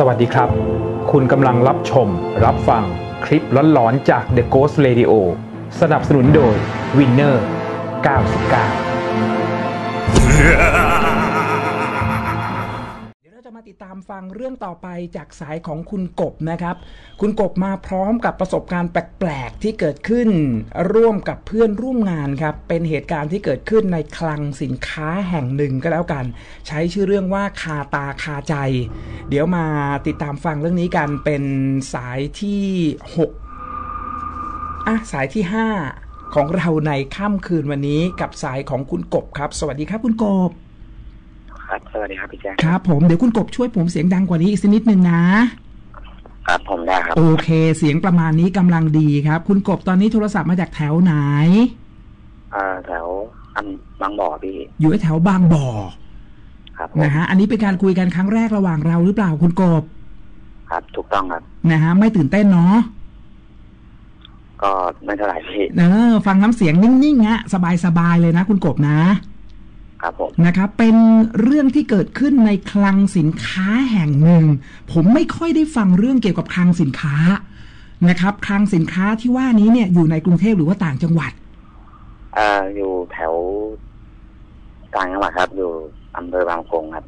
สวัสดีครับ คุณกำลังรับชม รับฟังคลิปร้อนๆจาก The Ghost Radio สนับสนุนโดย Winner 99 ตามฟังเรื่องต่อไปจากสายของคุณกบนะครับ คุณกบมาพร้อมกับประสบการณ์แปลกๆที่เกิดขึ้น ร่วมกับเพื่อนร่วมงานครับ เป็นเหตุการณ์ที่เกิดขึ้นในคลังสินค้าแห่งหนึ่งก็แล้วกัน ใช้ชื่อเรื่องว่าคาตาคาใจ เดี๋ยวมาติดตามฟังเรื่องนี้กันเป็นสายที่หกอะสายที่ห้าของเราในค่ำคืนวันนี้กับสายของคุณกบครับ สวัสดีครับคุณกบ ครับสวัสดีครับพี่แจ๊คครับผมเดี๋ยวคุณกบช่วยผมเสียงดังกว่านี้อีกสักนิดนึงนะ ครับผมได้ครับ โอเค เสียงประมาณนี้กำลังดีครับ คุณกบตอนนี้โทรศัพท์มาจากแถวไหนเอ่อแถวอำบางบ่อพี่ อยู่แถวบางบ่อครับผมนะฮะอันนี้เป็นการคุยกันครั้งแรกระหว่างเราหรือเปล่าคุณกบ ครับ ถูกต้องครับนะฮะไม่ตื่นเต้นเนาะก็ไม่เท่าไหร่พี่เออฟังน้ำเสียงนิ่งๆฮะสบายๆเลยนะ คุณกบนะ ครับผมนะครับเป็นเรื่องที่เกิดขึ้นในคลังสินค้าแห่งหนึ่ง ผมไม่ค่อยได้ฟังเรื่องเกี่ยวกับคลังสินค้านะครับ คลังสินค้าที่ว่านี้เนี่ยอยู่ในกรุงเทพหรือว่าต่างจังหวัดเอ่ออยู่แถวกลางจังหวัดครับ อยู่อำเภอบางกงครับ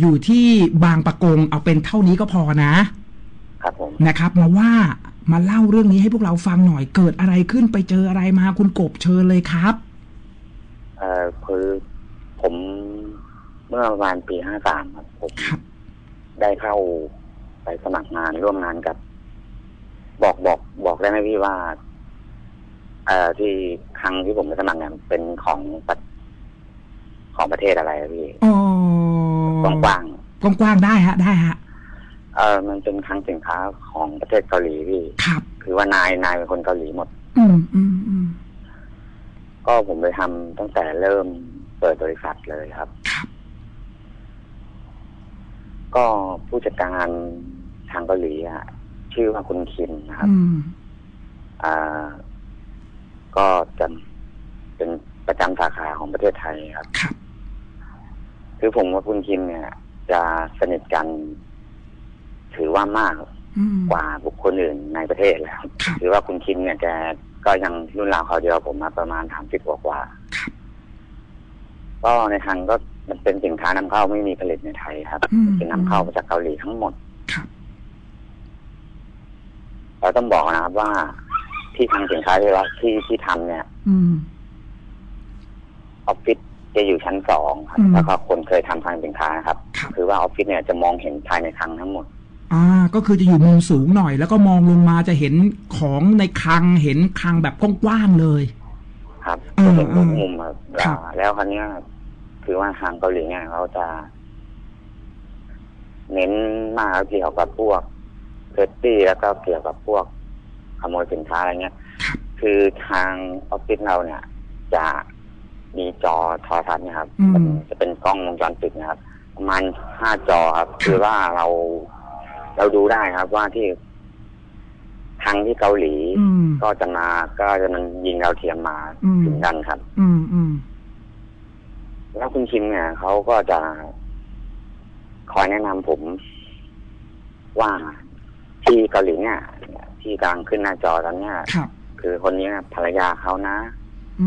อยู่ที่บางปะกงเอาเป็นเท่านี้ก็พอนะ ครับผมนะครับ มาว่ามาเล่าเรื่องนี้ให้พวกเราฟังหน่อยเกิดอะไรขึ้นไปเจออะไรมาคุณกบเชิญเลยครับ เอ่อคือ ผมเมื่อประมาณปีห้าสามครับผมครับได้เข้าไปสมัครงานร่วมงานกับ บอกบอกบอกได้ไหมพี่ว่า เอ่อที่ครั้งที่ผมไปสมัครงานเป็นของประของประเทศอะไรอะพี่อ๋อกว้างกว้างๆได้ฮะ ได้ฮะ ๆเออมันเป็นคลังสินค้าของประเทศเกาหลีพี่ ครับ คือว่านายนายเป็นคนเกาหลีหมด อืมอืมอืมก็ผมไปทำตั้งแต่เริ่ม เปิดบริษัทเลยครับ ครับ ก็ผู้จัดการทางเกาหลีอะชื่อว่าคุณคิมนะครับ อืม อ่า ก็จะเป็นประจำสาขาของประเทศไทยครับ ครับ คือผมกับคุณคิมเนี่ย จะสนิทกัน ถือว่ามากอืม กว่าบุคคลอื่นในประเทศแล้วครับคือว่าคุณคิมเนี่ยแกก็ยังรุ่นราวเขาวเดียวผมมาประมาณสามสิบกว่ากว่าครับ ก็ในทางก็มันเป็นสินค้านำเข้าไม่มีผลิตในไทยครับอืม เป็นนำเข้ามาจากเกาหลีทั้งหมดครับ เราต้องบอกนะครับว่าที่ทางสินค้าที่เราที่ที่ทำเนี่ยอืม ออฟฟิศจะอยู่ชั้นสองครับ อืม แล้วก็คนเคยทำทางสินค้านะครับ ครับ คือว่าออฟฟิศเนี่ยจะมองเห็นภายในคลังทั้งหมด อ่า ก็คือจะอยู่มุมสูงหน่อย แล้วก็มองลงมาจะเห็นของในคลังเห็นคลังแบบกว้างๆเลย ครับอืมจะเห็นทุกอืมมุมครับครับ อ่าแล้วครั้นี้ยคือว่าทางเกาหลีเนี่ยเขาจะ เน้นมากเกี่ยวกับพวกเซฟตี้แล้วก็เกี่ยวกับพวกขโมยสินค้าอะไรเงี้ยครับคือทางออฟฟิศเราเนี่ย จะมีจอโทรทัศน์เนะครับ อืมมันจะเป็นกล้องวงจรปิดนะครับ ประมาณห้าจอครับ คือว่าเรา เราดูได้ครับว่าที่ ทางที่เกาหลี อืม ก็จะมาก็จะมันยิงเราวเทียมมาอืม ถึงกันครับ อืมอืมแล้วคุณคิมเนี่ยเขาก็จะคอยแนะนำผมว่าที่เกาหลีเนี่ย ที่กำลังขึ้นหน้าจอตอนเนี้ยครับ คือคนนี้ภรรยาเขานะ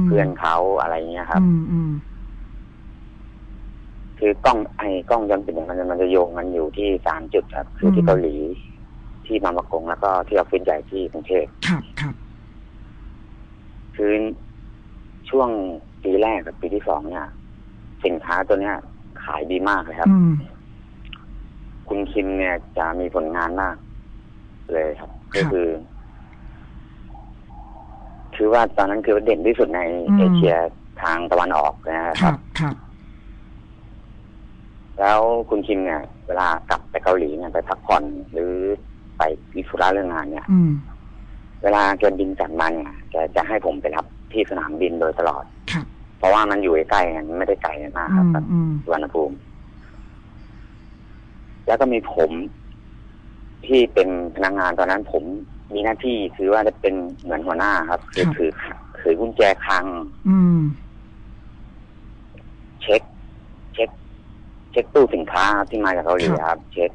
มเพื่อนเขาอะไรเงี้ยครับ อืมอืมคือกล้องไอ้กล้องวงจรปิดเนี่ยมันจะมันจะโยงกันอยู่ที่สามจุดครับ คือที่เกาหลี ที่บางประกงแล้วก็ที่ออฟฟิศใหญ่ที่กรุงเทพครับครับคือช่วงปีแรกกับปีที่สองเนี่ย สินค้าตัวเนี้ย ขายดีมากเลยครับอืมคุณคิมเนี่ยจะมีผลงานมาก เลยครับ ก็คือ คือว่าตอนนั้นคือเด่นที่สุดในอืมเอเชียทางตะวันออกนะคครัรับบครับ แล้วคุณคิมเนี่ย เวลากลับไปเกาหลีเนี่ยไปพักผ่อนหรือ ไปวิสุระเรื่องงานเนี่ยอืมเวลาแกบินกลับมาเนี่ยแกจะให้ผมไปรับที่สนามบินโดยตลอดครับเพราะว่ามันอยู่ใกล้ๆกันไม่ได้ไกลกันมากอืครับมอืม สุวรรณภูมิ แล้วก็มีผมที่เป็นพนักงานตอนนั้นผมมีหน้าที่คือว่าจะเป็นเหมือนหัวหน้าครับคือถือถือกุญแจคลัง อืม เช็ค เช็ค เช็คตู้สินค้าที่มาจากเกาหลีครับ เช็ค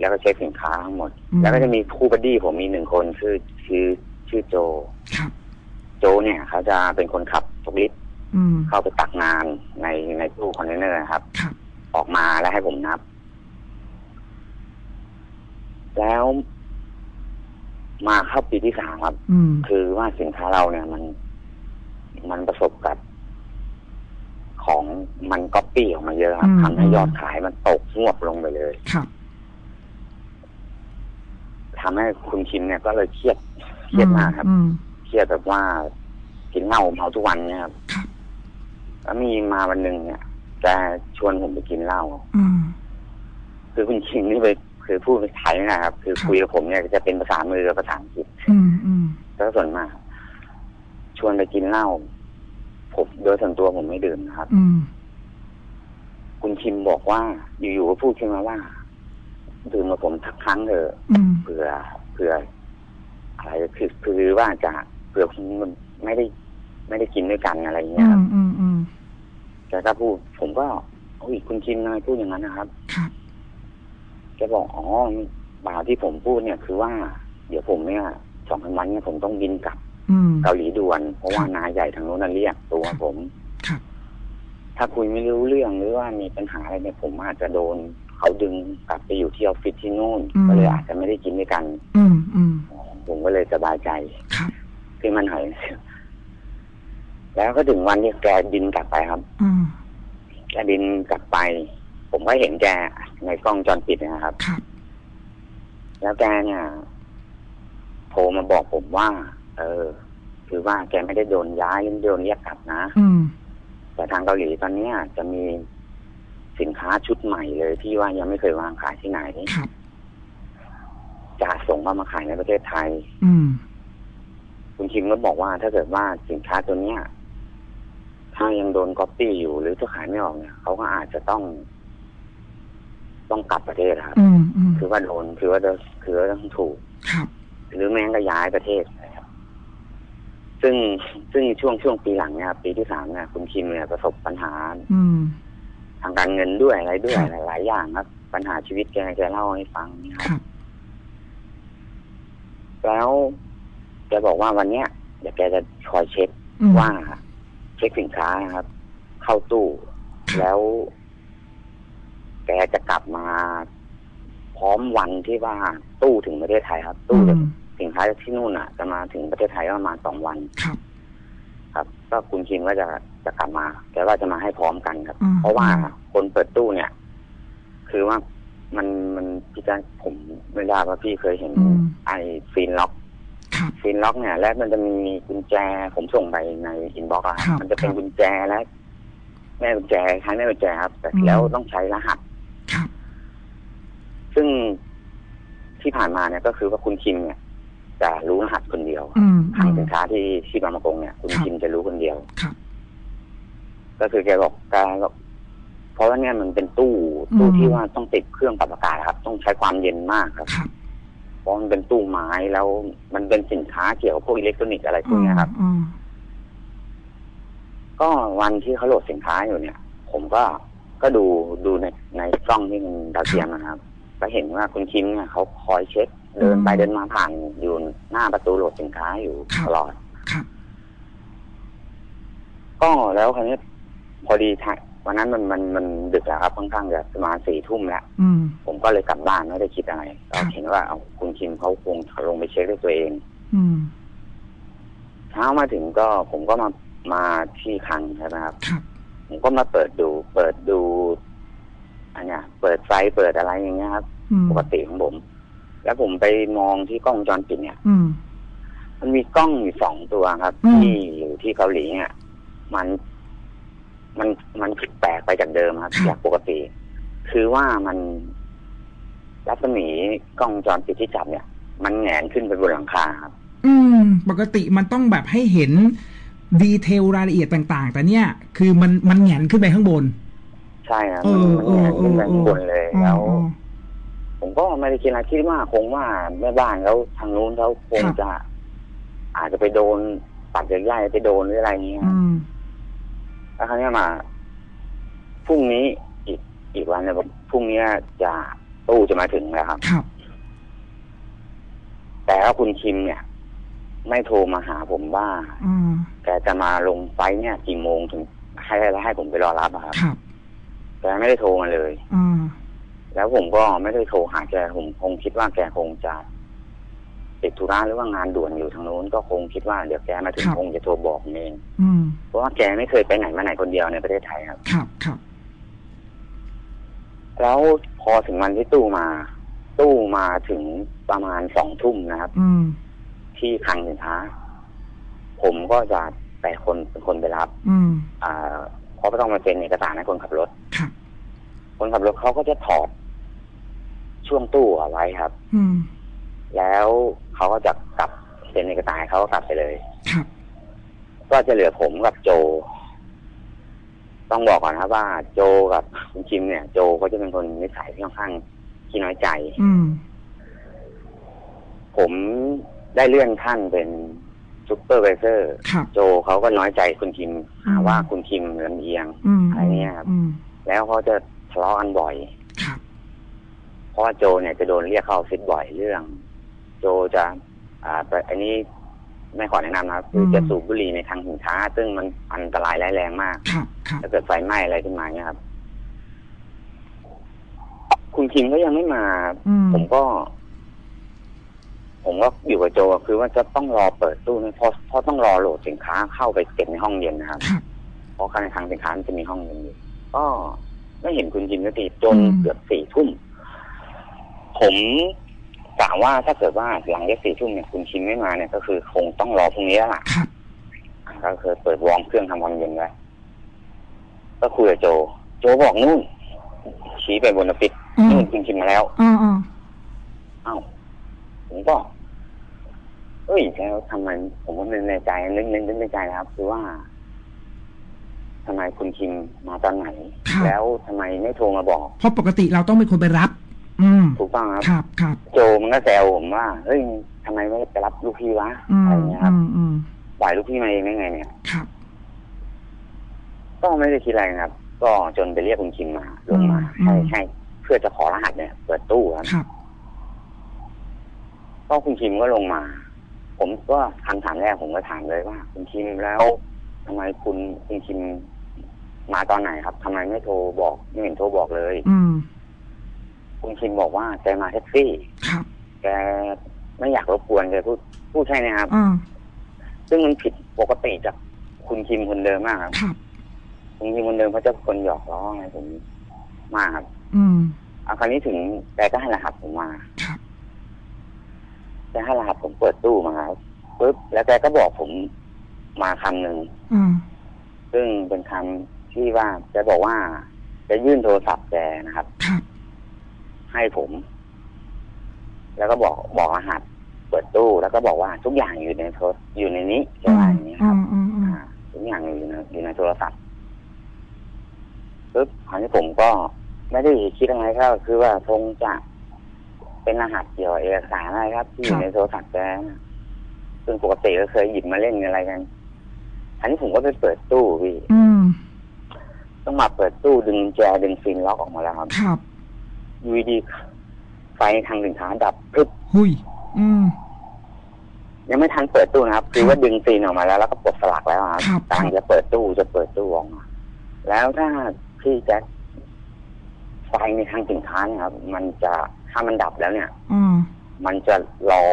แล้วก็เช็คสินค้าทั้งหมด อืม แล้วก็จะมีคู่บัดดี้ผมมีหนึ่งคนชื่อชื่อชื่อโจ ครับ โจเนี่ยเขาจะเป็นคนขับทุกลิฟต์อืม เข้าไปตักงานในในตู้คอนเทนเนอร์นะครับ ครับ ออกมาแล้วให้ผมนับ แล้วมาเข้าปีที่สามครับ อืม คือว่าสินค้าเราเนี่ยมัน มันประสบกับ ของมันก๊อปปี้ออกมาเยอะครับอืม ทำให้ยอดขายมันตกฮวบลงไปเลย ครับ ทำให้คุณคิมเนี่ยก็เลยเครียดเครียดมากครับอืมเครียดแบบว่ากินเหล้าเมาทุกวันเนี่ยครับครับแล้วมีมาวันหนึ่งเนี่ยแกชวนผมไปกินเหล้าอืมคือคุณคิมนี่ไปคือพูดไทยไม่นะครับ คือครับคุยกับผมเนี่ยจะเป็นภาษามือกับภาษาอังกฤษอืมอืมแล้วส่วนมาก ชวนไปกินเหล้าผมโดยส่วนตัวผมไม่ดื่มนะครับอืมคุณคิมบอกว่าอยู่ๆก็พูดขึ้นมาว่า ดื่มมาผมทักครั้งเถอะอืมเผื่อเผื่ออะไรคือคือว่าจะเผื่อมันไม่ได้ ไม่ได้กินด้วยกันอะไรอย่างเงี้อืยครัมบอืมอืมแกก็พูด ผมก็โอ้ยคุณคิมนายพูดอย่างนั้นนะครับครับแกบอกอ๋อบ่าวที่ผมพูดเนี่ย คือว่า เดี๋ยวผมเนี่ยสองพันวันเนี่ยผมต้องบินกลับอืมเกาหลีด่วน เพราะว่านายใหญ่ทางโน้นนะเรียกตัวผมครับถ้าคุยไม่รู้เรื่องหรือว่ามีปัญหาอะไรเนี่ยผมอาจจะโดน เขาดึงกลับไปอยู่ที่ออฟฟิศที่นู่น ก็เลยอาจจะไม่ได้กินด้วยกัน อืมอืมผมก็เลยสบายใจครับที่มันหายแล้วก็ถึงวันที่แกบินกลับไปครับ อืมแกบินกลับไป ผมก็เห็นแกในกล้องวงจรปิดนะครับครับ แล้วแกเนี่ยโทรมาบอกผมว่า เออ คือว่าแกไม่ได้โดนย้ายหรือโดนเรียกกลับนะอืมแต่ทางเกาหลีตอนเนี้ยจะมี สินค้าชุดใหม่เลยที่ว่ายังไม่เคยวางขายที่ไหนครับจะส่งเข้ามาขายในประเทศไทย อืมคุณคิมก็บอกว่าถ้าเกิดว่าสินค้าตัวเนี้ย ถ้ายังโดนก๊อปปี้อยู่หรือถ้าขายไม่ออกเนี่ยเขาก็อาจจะต้อง ต้องกลับประเทศครับอืมอืมคือว่าโดนคือว่าโดนคือว่าต้องถูกครับหรือแม้งก็ย้ายประเทศนะครับซึ่งซึ่งช่วงช่วงปีหลังเนี่ยครับปีที่สามเนี่ยคุณคิมเนี่ยประสบปัญหา อืม ทางการเงินด้วยอะไรด้วยครับ หลายๆอย่างครับ ปัญหาชีวิตแกแกเล่าให้ฟังนะคครับรับ แล้วแกบอกว่าวันเนี้ยเดี๋ยวแกจะคอยเช็คอืม ว่าเช็คสินค้านะครับ เข้าตู้แล้ว แกจะกลับมา พร้อมวันที่ว่าตู้ถึงประเทศไทยครับ ตู้อืจากมสินค้าที่นู่นอะ จะมาถึงประเทศไทยก็ประมาณสองวัน ครับ ครับ ก็คุณคิมก็จะ จะกลับมาแกว่าจะมาให้พร้อมกันครับ อืม เพราะว่าคนเปิดตู้เนี่ย คือว่ามันมันพี่แจ๊คผมไม่ทราบว่าพี่เคยเห็น อืม ไอ้ seal lock ครับ seal lock เนี่ยแล้วมันจะมีกุญแจ ผมส่งไปใน inbox ครับมันจะเป็นครับกุญแจและแม่กุญแจคล้ายแม่กุญแจครับแต่อืม แล้วต้องใช้รหัส ครับ ซึ่งที่ผ่านมาเนี่ยก็คือว่าคุณคิมเนี่ย จะรู้รหัสคนเดียวอืมทางอืม สินค้าที่ที่บางมะกงเนี่ย คุณครับ คิมจะรู้คนเดียว ครับ ก็คือแกบอกแกก็เพราะว่าเนี่ยมันเป็นตู้ ตู้อืมที่ว่าต้องติดเครื่องปรับอากาศครับ ต้องใช้ความเย็นมากครับครับเพราะมันเป็นตู้ไม้แล้วมันเป็นสินค้าเกี่ยวกับพวกอิเล็กทรอนิกส์อะไรพวกเนี้ยครับอืมก็วันที่เขาโหลดสินค้าอยู่เนี่ย ผมก็ก็ดูดูในในกล้องที่มันดาวเทียมนะครับ ก็เห็นว่าคุณคิมเนี่ยเขาคอยเช็ค เดินไปเดินมาผ่านอยู่หน้าประตูโหลดสินค้าอยู่ตลอดครับก็แล้วคราวนี้ พอดีทะวันนั้นมันมันมันดึกแล้วครับค่อนข้างจะประมาณสี่ทุ่มแล้วอืม ผมก็เลยกลับบ้านไม่ได้คิดอะไรครัเราบเห็นว่าเอาคุณคิมเขาคงลงไปเช็คด้วยตัวเอง อืม เช้ามาถึงก็ผมก็มามาที่คลังใช่ไหมครับ ครับ ผมก็มาเปิดดู เปิดดูอันเนี้ยเปิดไฟเปิดอะไรอย่างเงี้ยครับอืม ปกติของผม แล้วผมไปมองที่กล้องวงจรปิดเนี่ย อืม มันมีกล้องอยู่สองตัวครับ อืม ที่อยู่ที่เกาหลีเนี่ยมัน มันมันผิดแปลกไปจากเดิมครับจากปกติ คือว่ามันรัศมีกล้องวงจรปิดที่จับเนี่ย มันแหงนขึ้นไปบนหลังคาครับอืม ปกติมันต้องแบบให้เห็นดีเทลรายละเอียดต่างๆ แต่เนี่ย คือมันมันแหงนขึ้นไปข้างบน ใช่ครับเอมันอมันแหงนขึ้นไปข้างบนเลยอืมแล้วอืมผมก็ไม่ได้คิดอะไรคิดว่าคงว่าแม่บ้านแล้วทางนู้นเขาคงครับจะ อาจจะไปโดนปัดใหญ่ๆไปโดนหรืออะไรเงี้ยอืม แล้วคราวเนี้ยมาพรุ่งนี้อีกอีกวันเนี่ยพรุ่งนี้จะตู้จะมาถึงแล้วครับ ครับ แต่ว่าคุณคิมเนี่ย ไม่โทรมาหาผมว่าอืมแกจะมาลงไฟท์เนี่ยกี่โมงถึงให้ให้ผมไปรอรับอะครับครับแกไม่ได้โทรมาเลย อืมแล้วผมก็ไม่ได้โทรหาแกผมคงคิดว่าแกคงจะ ติดธุระหรือว่างานด่วนอยู่ทางโน้นก็คงคิดว่าเดี๋ยวแกมาถึงคงจะโทรบอกผมเองอืมเพราะว่าแกไม่เคยไปไหนมาไหนคนเดียวในประเทศไทยครับ ครับครับ แล้วพอถึงวันที่ตู้มา ตู้มาถึงประมาณสองทุ่มนะครับอืมที่คลังสินค้า ผมก็จะแต่คนเป็นคนไปรับ อืม อ่าเพราะก็ต้องมาเซ็นเอกสารให้คนขับรถครับคนขับรถเขาก็จะถอดช่วงตู้เอาไว้ครับ อืม แล้วเขาก็จะกลับเซ็นเอกสารให้เขาก็กลับไปเลย ครับ ก็จะเหลือผมกับโจ ต้องบอกก่อนนะครับว่าโจกับคุณคิมเนี่ย โจก็จะเป็นคนนิสัยที่ค่อนข้างขี้น้อยใจ อืม ผมได้เลื่อนขั้นเป็น supervisor ครับ โจเขาก็น้อยใจคุณคิมหาอืมว่าคุณคิมลำเอียง อืมอะไรเนี่ยครับ อืมแล้วเขาจะทะเลาะกันบ่อย ครับ เพราะว่าโจเนี่ยจะโดนเรียกเข้าออฟฟิศบ่อยเรื่อง โจจะ อ่าแต่อันนี้ไม่ขอแนะนำนะครับ คือจะสูบบุหรี่ในทางสินค้า ซึ่งมันอันตรายร้ายแรงมาก ครับครับถ้าเกิดไฟไหม้อะไรขึ้นมาเนี่ยครับ คุณคิมก็ยังไม่มา อืม ผมก็ ผมก็อยู่กับโจคือว่าจะต้องรอเปิดตู้นะเพราะเพราะต้องรอโหลดสินค้าเข้าไปเก็บในห้องเย็นนะครับ ครับ เพราะข้างในทางสินค้ามันจะมีห้องเย็นอยู่ก็ไม่เห็นคุณคิมสักทีจนอืม เกือบสี่ทุ่ม ผม กะว่าถ้าเกิดว่าหลังจากสี่ทุ่มเนี่ยคุณคิมไม่มาเนี่ยก็คือคงต้องรอพรุ่งนี้แล้วล่ะครับอ่าก็คือเปิดวอร์มเครื่องทำความเย็นไว้ก็คุยกับโจ โจบอกนู่น ชี้ไปบนออฟฟิศอืมนู่นคุณคิมมาแล้วอืมอืมอ้าวผมก็เอ้ยแล้วทำไมผมก็นึกในใจนึกนึกนึกในใจนะครับ คือว่าทำไมคุณคิมมาตอนไหนครับแล้วทำไมไม่โทรมาบอก เพราะปกติเราต้องเป็นคนไปรับ อืมถูกต้องครับครับครับโจมันก็แซวผมว่าเฮ้ยทำไมไม่ไปรับลูกพี่วะอือะไรมเงี้ยครัอืบมอืมปล่อยลูกพี่มาเองได้ไงเนี่ยครับ ก็ไม่ได้คิดอะไรนะครับ ก็จนไปเรียกคุณคิมมาลงมาอืมให้ให้เพื่อจะขอรหัสเนี่ยเปิดตู้ครับครับก็คุณคิมก็ลงมา ผมก็คำถามแรกผมก็ถามเลยว่า คุณคิมแล้วทำไมคุณคุณคิมมาตอนไหนครับทำไมไม่โทรบอกไม่เห็นโทรบอกเลย อืม คุณคิมบอกว่าแกมาแท็กซี่ครับแกไม่อยากรบกวนแกพูดพูดแค่นี้ครับอืมซึ่งมันผิดปกติจากคุณคิมคนเดิมมากครับ ครับ คุณคิมคนเดิมเขาจะเป็นคนหยอกล้ออะไรผมมากครับอืม เอาคราวนี้ถึงแกก็ให้รหัสผมมาครับ แกให้รหัสผมเปิดตู้มาครับปุ๊บแล้วแกก็บอกผมมาคำหนึ่ง อืมซึ่งเป็นคำที่ว่าแกบอกว่าจะยื่นโทรศัพท์แกนะครับ ครับ ให้ผม แล้วก็บอกบอกรหัสเปิดตู้แล้วก็บอกว่าทุกอย่างอยู่ในโทรอยู่ในนี้แกอืว่ามอย่างนี้คอืรับมอืมอืมอ่าทุกอย่างอยู่ในอยู่ในโทรศัพท์ปุ๊บคราวนี้ผมก็ไม่ได้คิดอะไรก็คือว่าคงจะเป็นรหัสเกี่ยวกับเอกสารอะไรครับ ที่อยู่ในโทรศัพท์แกนะซึ่งปกติก็เคยหยิบมาเล่นอะไรกันอันนี้ผมก็ไปเปิดตู้พี่อืมต้องมาเปิดตู้ดึงกุญแจดึงฟินล็อกออกมาแล้วครับครับ อยูดีไฟทางสินค้าดับพึบหุยอืม ยังไม่ทันเปิดตู้นะครับคือว่าดึงฟินออกมาแล้วแล้วก็ปลดสลักแล้วครับครับกำลังจะเปิดตู้จะเปิดตู้ออกมาแล้วถ้าพี่แจ็คไฟในทางสินค้าเนี่ยครับ มันจะถ้ามันดับแล้วเนี่ย อืมมันจะรอ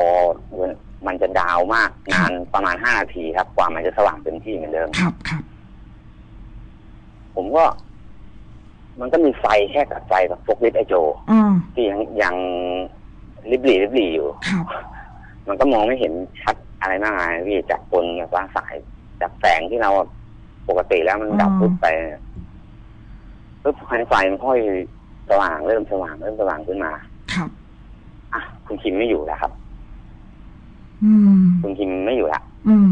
มันจะดาวมากนานประมาณห้านาทีครับกว่ามันจะสว่างเต็มที่เหมือนเดิมครับครับผมก็ มันก็มีไฟแค่กับไฟแบบพวกลิฟต์ไอโจอืมที่ยังยังริบหรี่ริบหรี่อยู่ ครับมันก็มองไม่เห็นชัดอะไรมากมายพี่จากบนแบบว่าสายจากแสงที่เราปกติแล้วมันดับอืมปุ๊บไปปุ๊บไฟไฟมันค่อยสว่างเริ่มสว่างเริ่มสว่างขึ้นมา ครับ อะคุณคิมไม่อยู่แล้วครับ อืม คุณคิมไม่อยู่แล้วอืม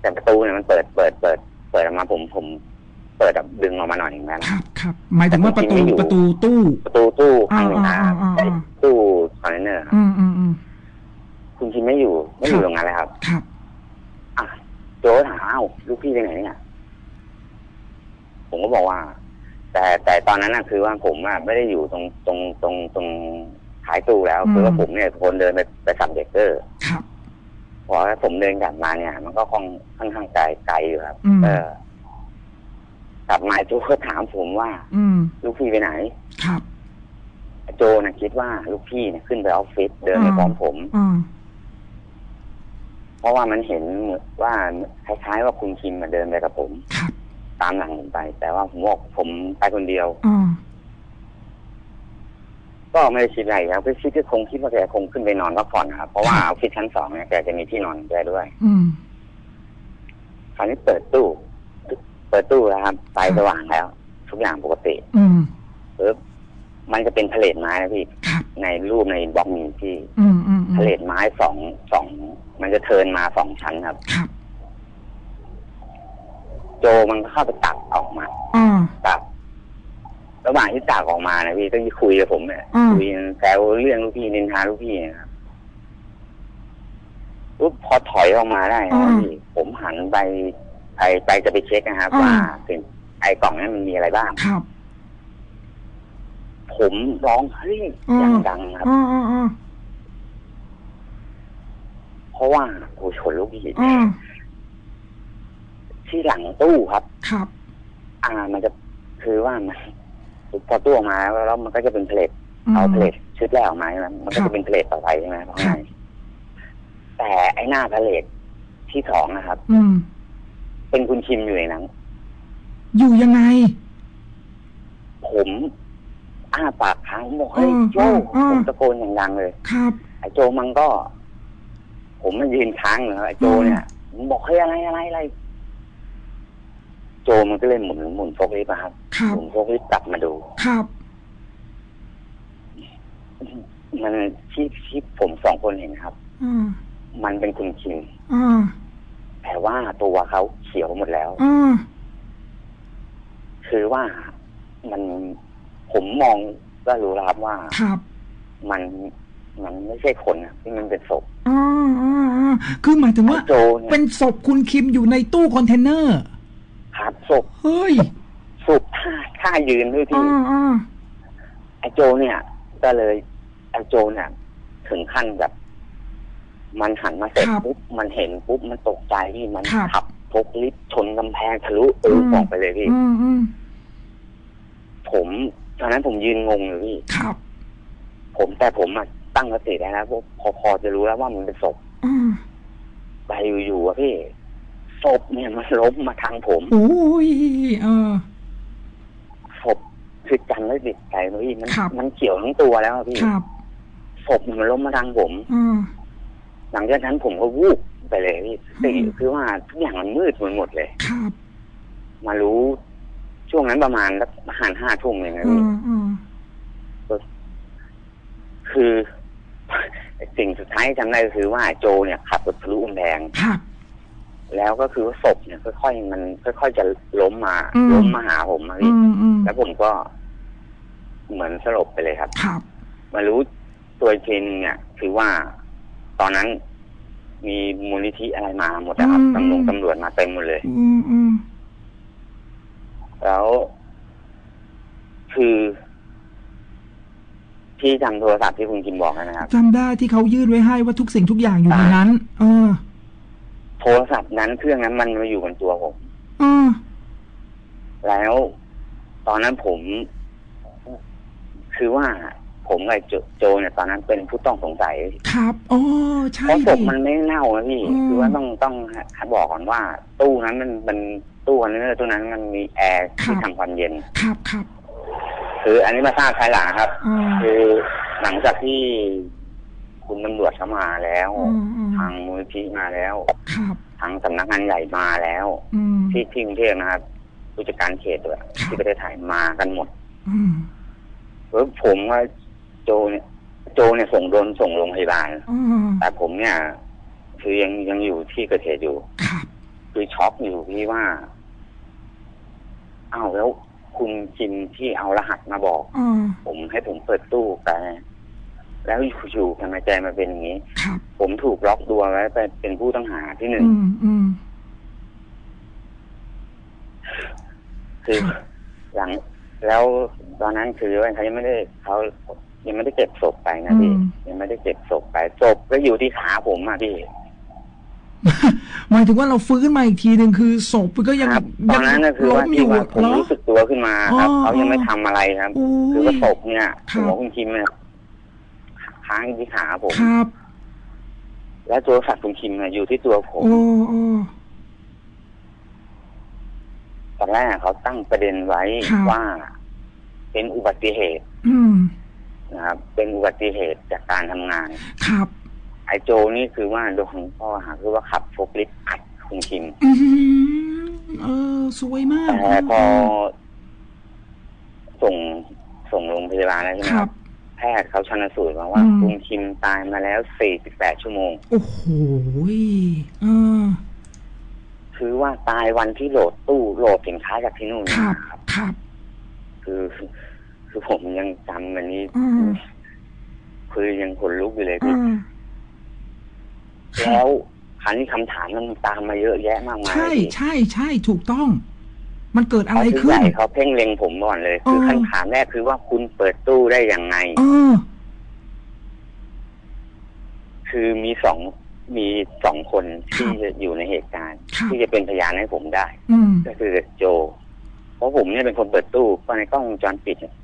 แต่ประตูเนี่ยมันเปิดเปิดเปิด เปิดออกมาผมผม เปิดแบบดึงออกมาหน่อยหนึงแล้วคนะรับครับหมายถึงว่าประตูแต่ผมกินไม่อยู่ประตูตู้ ประตูตู้ข้างหนึ่งนะอ่าอ่าอ่าอ่าตู้คอนเทนเนอร์ครับอืมอืมอืมคุณคิมไม่อยู่ไม่อยู่ครับตรงนั้นเลยครับ ครับอะโจถามอ้าวลูกพี่ไปไหนเนี่ยผมก็บอกว่า แต่แต่ตอนนั้นน่ะคือว่าผมอะไม่ได้อยู่ตรงตรงตรงตรงท้ายตู้แล้วอืมคือว่าผมเนี่ยคนเดินไปไปสับเด็กเกอร์ครับพอผมเดินกลับมาเนี่ย มันก็ค่อนค่อนข้างไกลไกลอยู่ครับอืมเออ กลับมาโจก็ถามผมว่า อืม ลูกพี่ไปไหน ครับ โจนะคิดว่าลูกพี่เนี่ยขึ้นไปออฟฟิศเดินไปอืมพร้อมผม อืม เพราะว่ามันเห็นเหมือนว่าคล้ายๆว่าคุณคิมมาเดินไปกับผม ครับ ตามหลังผมไป แต่ว่าผมบอกผมไปคนเดียว อืม ก็ไม่ได้คิดอะไรครับก็คิดก็คงคิดว่าแกคงขึ้นไปนอนพักผ่อนนะครับเพราะว่าออฟฟิศชั้นสองเนี่ยแกจะมีที่นอนแกด้วย อืม คราวนี้เปิดตู้ เปิดตู้แล้วครับไฟสว่างแล้ว ทุกอย่างปกติ อืมปึ๊บมันจะเป็นเพลทไม้นะพี่ ครับในรูปในบล็อกมีที่อืมอืมอืเพมลทไม้สองสอง มันจะเทิร์นมาสองชั้นครับ ครับโจมันก็เข้าไปตักออกมาอ่า ตักระหว่างที่ตักออกมานะพี่ก็คุยกับผมเนี่ยอืม คุยแซวเรื่องลูกพี่นินทาลูกพี่นะครับปุ๊บพอถอยออกมาได้นะพี่ผมหันไป ไปไปจะไปเช็คนะครับว่าสิ่งไอ้กล่องนั้นมันมีอะไรบ้าง ครับ ผมร้องเฮ้ยอืม อย่างดังครับ อ่าอ่าอ่าเพราะว่าโอ้ชนลูกพี่อ่าที่หลังตู้ครับ ครับ อ่า มันจะคือว่ามันพอตู้ออกมาแล้วแล้วมันก็จะเป็นเพลทมเอาเพลทชุดแรกออกมาใช่ไหมมันครัก็บจะเป็นเพลทต่อไปใช่ไหมข้างครัในบแต่ไอ้หน้าเพลทที่สองนะครับ อืม เป็นคุณคิมอยู่ในนั้นอยู่ยังไง ผมอ้าปากค้างผมบอกเฮ้ยอืมโจอืมผมตะโกนอย่างดังเลย ครับไอ้โจมันก็ ผมมันยืนค้างอยู่ครับไอ้โจเนี่ยมันบอกเฮ้ยอะไรอะไรอะไรโจมันก็เลยหมุนหมุนโฟกลิฟต์อะครับครับหมุนโฟกลิฟต์กลับมาดูครับมันที่ที่ผมสองคนเห็นครับอ่ามันเป็นคุณคิมอ่า แต่ว่าตัวเขาเขียวหมดแล้วอ่าคือว่ามันผมมองก็รู้แล้วครับว่าครับ มันมันไม่ใช่คนนะที่มันเป็นศพอ่าอ่าอ่าคือหมายถึงว่าไอ้โจเนี่ยเป็นศพคุณคิมอยู่ในตู้คอนเทนเนอร์ ครับศพเฮ้ยศพท่าท่ายืนด้วยพี่อ่าอ่าไอ้โจเนี่ย ก็เลยไอ้โจเนี่ยถึงขั้นแบบ มันหันมาเสร็จปุ๊บมันเห็นปุ๊บมันตกใจพี่มันขับพกลิฟต์ชนกำแพงทะลุเออออกไปเลยพี่ อืมอืมผมตอนนั้นผมยืนงงอยู่พี่ ครับ ผมแต่ผมอะตั้งสติได้แล้วพอพอพอจะรู้แล้วว่ามันเป็นศพอ่าไปอยู่ๆอะพี่ศพเนี่ยมันล้มมาทางผมโอ้ยเออ ศพคือจำได้ติดใจเลยพี่มันครับ มันเกี่ยวทั้งตัวแล้วอะพี่ครับศพมันล้มมาทางผมอ่า หลังจากนั้นผมก็วูบไปเลยพี่สติอืมคือว่าทุกอย่างมันมืดไปหมดเลยครับ มารู้ช่วงนั้นประมาณสักประมาณห้าทุ่มเองนะอ่าพี่อ่าคือสิ่งสุดท้ายที่จำได้ก็คือว่าโจเนี่ยขับรถทะลุกำแพงครับแล้วก็คือว่าศพเนี่ยค่อยๆมันค่อยๆจะล้มมาอืมล้มมาหาผมอะอืพี่มอืมแล้วผมก็ เหมือนสลบไปเลยครับ ครับ มารู้ตัวอีกทีนึงเนี่ยคือว่า ตอนนั้น มีมูลนิธิอะไรมาหมดนะครับอืมตำรวจตำรวจมาเต็มหมดเลย อืมอืมแล้ว คือที่จำโทรศัพท์ที่คุณกิมบอกนะครับจำได้ที่เขายื่นไว้ให้ว่าทุกสิ่งทุกอย่างอยู่ในนั้น เออ โทรศัพท์นั้นเครื่องนั้นมันมาอยู่บนตัวผมเออแล้ว ตอนนั้นผม คือว่า ผมกับโจโจเนี่ยตอนนั้นเป็นผู้ต้องสงสัยครับอ๋อใช่เพราะศพดิมันไม่เน่านะพี่อืมคือว่าต้องต้องบอกก่อนว่า ตู้นั้นมันมันตู้คอนเทนเนอร์ตู้นั้นมันมีแอร์ที่ทำความเย็นครับครับคืออันนี้มาทราบภายหลังครับอ่าคือหลังจากที่คุณตำรวจเข้ามาแล้วอืมอืมทางมูลนิธิมาแล้วครับทางสำนักงานใหญ่มาแล้วอืมที่ที่กรุงเทพนะครับผู้จัดการเขตด้วยครับที่ประเทศไทยมากันหมดอืมแล้วผมว่า โจเนี่ย โจเนี่ยส่งโดนส่งโรงพยาบาลอ่าแต่ผมเนี่ย คือยังยังอยู่ที่เกิดเหตุอยู่ครับคือช็อกอยู่พี่ว่าอ้าวแล้วคุณจิมที่เอารหัสมาบอกอ่าผมให้ผมเปิดตู้ไป แล้วอยู่ๆทำไมใจมาเป็นอย่างนี้ ครับผมถูกล็อกตัวไว้ไปเป็นผู้ต้องหาที่หนึ่งอืมอืม คือครับหลัง แล้วตอนนั้นคือว่าเขายังไม่ได้เขา ยังไม่ได้เก็บศพไปนะพี่อืมยังไม่ได้เก็บศพไปศพก็อยู่ที่ขาผมอะพี่หมายถึงว่าเราฟื้นมาอีกทีหนึ่งคือศพก็ยังครับตอนนั้นก็คือล้ว่ามอที่ยู่ว่าผมเหรอรู้สึกตัวขึ้นมาครับอ๋อเขายังไม่ทำอะไรครับโอ้ยคือว่าศพเนี่ยครับหัวคุณคิมเนี่ยค้างอยู่ที่ขาผมครับ แล้วโทรศัพท์คุณคิมเนี่ยอยู่ที่ตัวผมโอ้โอ้ตอนแรกเขาตั้งประเด็นไว้ครับว่า เป็นอุบัติเหตุ อืม นะครับ เป็นอุบัติเหตุจากการทำงาน ครับ ไอโจนี่คือว่าโดนข้อหาคือว่าขับโฟกลิฟต์อัดคุณคิมอืมเออสวยมากแต่พอส่งส่งโรงพยาบาลแล้วใช่ไหมคครัรับ บ แพทย์เขาชันสูตรมาว่า อืม คุณคิมตายมาแล้ว 48 ชั่วโมง โอ้โหเออ คือว่าตายวันที่โหลดตู้โหลดสินค้าจากที่นู่นครัมาบครับ ครับ คือ คือผมยังจำมันนี้อืมคือยังขนลุกอยู่เลยอืพี่มแล้วครั้นี้คำถามมันตามมาเยอะแยะมากมายใช่พี่ใช่ใช่ถูกต้อง มันเกิดอะไรเขาผู้ขึ้ใหน ญ่เขาเพ่งเล็งผมก่อนเลย คือเออ คำถามแรกคือว่าคุณเปิดตู้ได้ยังไง เออ คือมีสองมีสองคนที่ครับ จะอยู่ในเหตุการณ์ครับที่จะเป็นพยานให้ผมได้ อืม ก็คือโจ เพราะผมเนี่ยเป็นคนเปิดตู้เพราะในกล้องวงจรปิดเนี่ย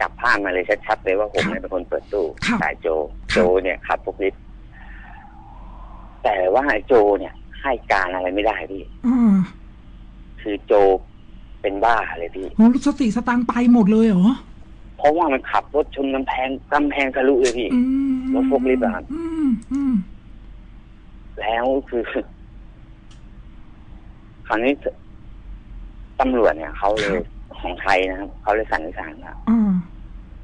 จับภาพมาเลยชัดๆเลยว่าผมเนี่ยเป็นคนเปิดตู้ครับสายโจครับโจเนี่ยขับพวกลิฟต์แต่ว่าไอ้โจเนี่ย ให้การอะไรไม่ได้พี่อ่าคือโจเป็นบ้าเลยพี่ โหสติสตังค์ไปหมดเลยเหรอเพราะว่ามันขับรถชนกำแพงกำแพงทะลุเลยพี่ อืมรถพวกลิฟต์อะครับ อืมอืมแล้วคือ คราวนี้ตำรวจเนี่ยเขาเลย ของไทยนะครับ เขาเลยสันนิษฐานว่าอ่า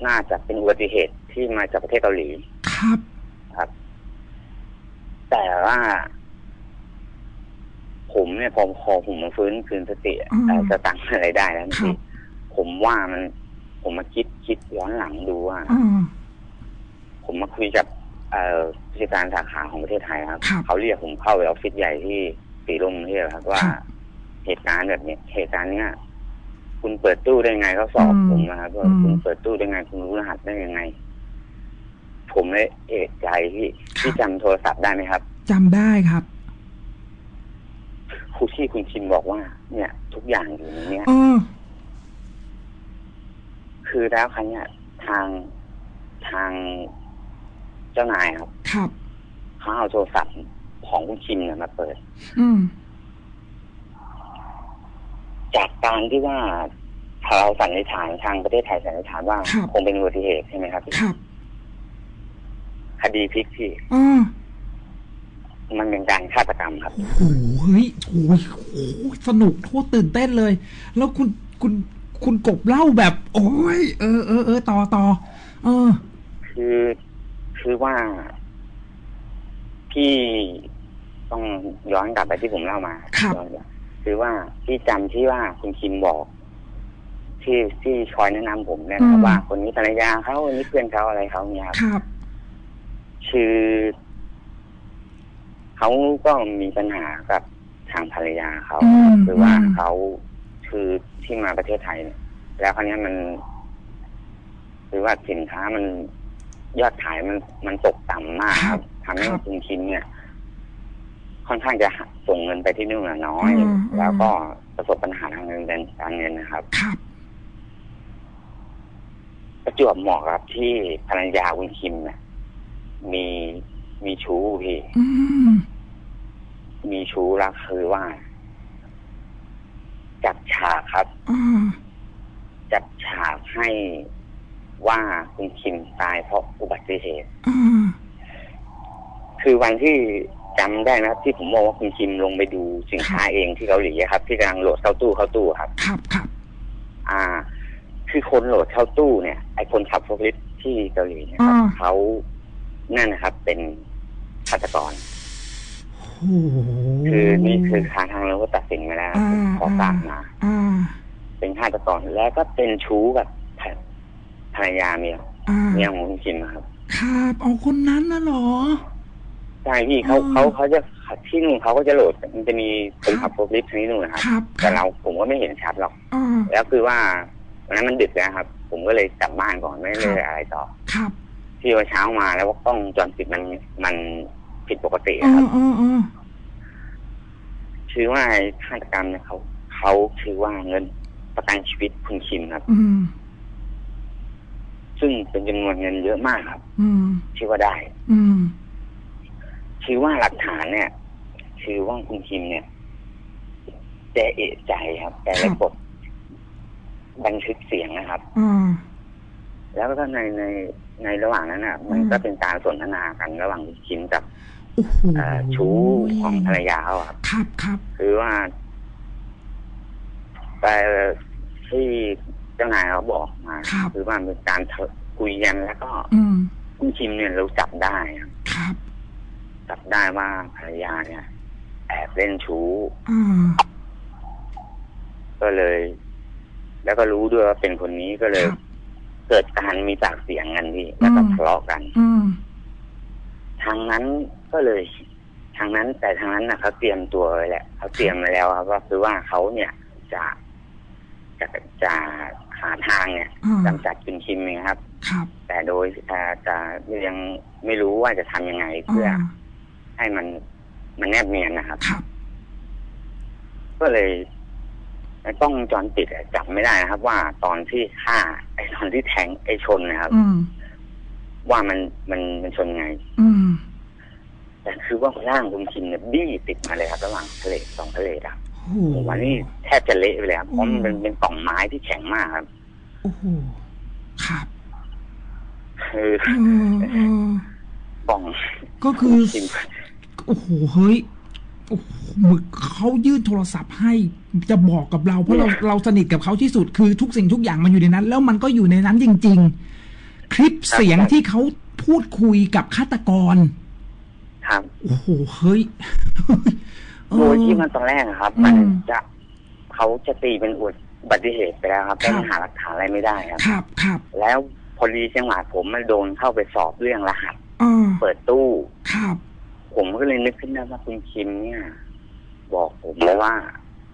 น่าจะเป็นอุบัติเหตุที่มาจากประเทศเกาหลี ครับ ครับ แต่ว่าผมเนี่ยพอพอผมมาฟื้นคืนสติอืมเอ่อสตังค์อะไรได้แล้วครัพี่บผมว่ามัน ผมมาคิดคิดย้อนหลังดูว่าอ่าผมมาคุยกับ เอ่อผู้จัดการสาขาของประเทศไทยครับ ครับเขาเรียกผมเข้าไปออฟฟิศใหญ่ที่สีลมที่ครับว่า ครับ เหตุการณ์แบบเนี้ยเหตุการณ์เนี้ย คุณเปิดตู้ได้ไงเขาสอบอืมผมนะครับว่าอืมคุณเปิดตู้ได้ไง คุณรู้รหัสได้ยังไง ผมเลยเอกใจที่ที่จำโทรศัพท์ได้ไหมครับจำได้ครับครูที่คุณคิมบอกว่า เนี่ย ทุกอย่างอยู่ในเนี้ยเออคือแล้วครั้งเนี้ยทางทางเจ้านายครับ ครับเขาเอาโทรศัพท์ของคุณคิมเนี่ยมาเปิด อืม จากการที่ว่าเราสันนิษฐานทางประเทศไทยสันนิษฐานว่าครับ คงเป็นอุบัติเหตุใช่ไหมครับครับคดีพลิกที่อ่ามันเป็นการฆาตกรรมครับ โอ้โหเฮ้ยโอ้ยโอ้ยสนุกโคตรตื่นเต้นเลย แล้วคุณคุณคุณกบเล่าแบบ โอ้ยเออเออเออต่อต่อเออ คือคือว่า พี่ต้องย้อนกลับไปที่ผมเล่ามาครับ ย้อนกลับ คือว่าพี่จำที่ว่าคุณคิมบอก ที่ที่คอยแนะนำผมเนี่ยนะครับว่าคนนี้ภรรยาเขาคนนี้เพื่อนเขาอะไรเขาเนี่ยครับครับคือเขาก็มีปัญหากับทางภรรยาเขาอืมคือว่าอืมเขาคือที่มาประเทศไทยเนี่ยแล้วคราวเนี้ยมัน คือว่าสินค้ามันยอดขายมันมันตกต่ำมากครับทำให้คุณคิมเนี่ย ค่อนข้างจะหาส่งเงินไปที่นู่นน่ะน้อยอืมแล้วก็ประสบปัญหาทางเงินการเงินนะครับครับประจวบเหมาะกับที่ภรรยาคุณคิมเนี่ยมีมีชู้พี่อืมมีชู้รักคือว่า จัดฉากครับอ่าจัดฉากให้ว่าคุณคิมตายเพราะอุบัติเหตุอ่าคือวันที่ จำได้นะครับ ที่ผมบอกว่าคุณคิมลงไปดูสินค้าเองที่เกาหลีอะครับ ที่กำลังโหลดเข้าตู้เข้าตู้ครับ ครับครับอ่า คือคนโหลดเข้าตู้เนี่ยไอคนขับโฟล์คลิฟต์ที่เกาหลีเนะครับอ่าเขานั่นนะครับ เป็นฆาตกรโอ้โหคือนี่คือทางทางเราก็ตัดสินมาแล้วอ่าขอตามมาอ่าเป็นฆาตกรแล้วก็เป็นชู้กับภรรยาเมียอ่าเมียของคุณคิมอะครับ ครับเอาคนนั้นน่ะเหรอ ใช่พี่เขาอ่าเขาเขาจะที่นู่นเขาก็จะโหลดมันจะมีคนขับโฟล์คลิฟต์ที่นู่นนะครับครับแต่เราผมก็ไม่เห็นชัดหรอก อ่า แล้วคือว่าวันนั้นมันดึกแล้วครับ ผมก็เลยกลับบ้านก่อนไม่ได้อะไรต่อ ครับที่ว่าเช้ามาแล้วว่ากล้องวงจรปิดมันมันผิดปกติเอครัอบเออเออชื่อว่าไอ้ฆาตกรรมเนี่ยเขาเขาชื่อว่าเงินประกันชีวิตคุณคิมครับ อืม ซึ่งเป็นจำนวนเงินเยอะมากครับ อืมชื่อว่าได้ อืม ชื่อว่าหลักฐานเนี่ยชื่อว่าคุณคิมเนี่ยแกเอะใจครับแกเลยกดบันทึกเสียงนะครับอ่าแล้วก็ในในในระหว่างนั้นน่ะ มันอืมก็เป็นการสนทนากันระหว่างคุณคิมกับโอ้โหเอ่อชู้ของภรรยาเขาครับครับครับคือว่าแต่ที่เจ้านายเขาบอกมาครับคือว่าเป็นการเถอะคุยกันแล้วก็อืมคุณคิมเนี่ยเราจับได้ครับครับ จับได้ว่าภรรยาเนี่ย แอบเล่นชู้อ่าก็เลย แล้วก็รู้ด้วยว่าเป็นคนนี้ก็เลยครับเกิดการมีปากเสียงกันพี่แล้วก็อืมทะเลาะกันอืมทางนั้นก็เลย ทางนั้นแต่ทางนั้นนะเขาเตรียมตัวไว้แหละเขาเตรียมไว้แล้วครับว่าคือว่าเขาเนี่ยจะจะจะหาทางเนี่ยอ่ากำจัดคุณคิมเองครับครับแต่โดยจะจะยังไม่รู้ว่าจะทำยังไงเพื่ออ ให้มันมันแนบเนียนนะครับ ครับ ก็เลยไอ้กล้องวงจรปิดอะจับไม่ได้นะครับ ว่าตอนที่ฆ่าไอ้ตอนที่แทงไอ้ชนนะครับ อืม ว่ามันมันมันชนไง อืม แต่คือว่าร่างคุณคิมเนี่ยบี้ติดมาเลยครับ ระหว่างทะเลสองทะเลครับโอ้โห ผมว่านี่แทบจะเละไปเลยครับเพราะมันเป็นอืมเป็นกล่องไม้ที่แข็งมากครับ โอ้โห ครับ คือเออเออกล่องก็คือ คิม โอ้โหเฮ้ยโอ้โหหมึกเขายื่นโทรศัพท์ให้จะบอกกับเรา เพราะเราเราสนิทกับเขาที่สุดคือทุกสิ่งทุกอย่างมันอยู่ในนั้น แล้วมันก็อยู่ในนั้นจริง ๆ คลิปเสียงที่เขาพูดคุยกับฆาตกร ครับโอ้โหเฮ้ยเออโดยที่มันตอนแรกอะครับอืมมันจะเขาจะตีเป็นอุบัติเหตุไปแล้วครับครับแต่มันหาหลักฐานอะไรไม่ได้ครับ ครับครับแล้วพอดีจังหวะผมมันโดนเข้าไปสอบเรื่องรหัสเออเปิดตู้ครับ ผมก็เลยนึกขึ้นได้ว่าคุณคิมเนี่ย บอกผมเลยว่า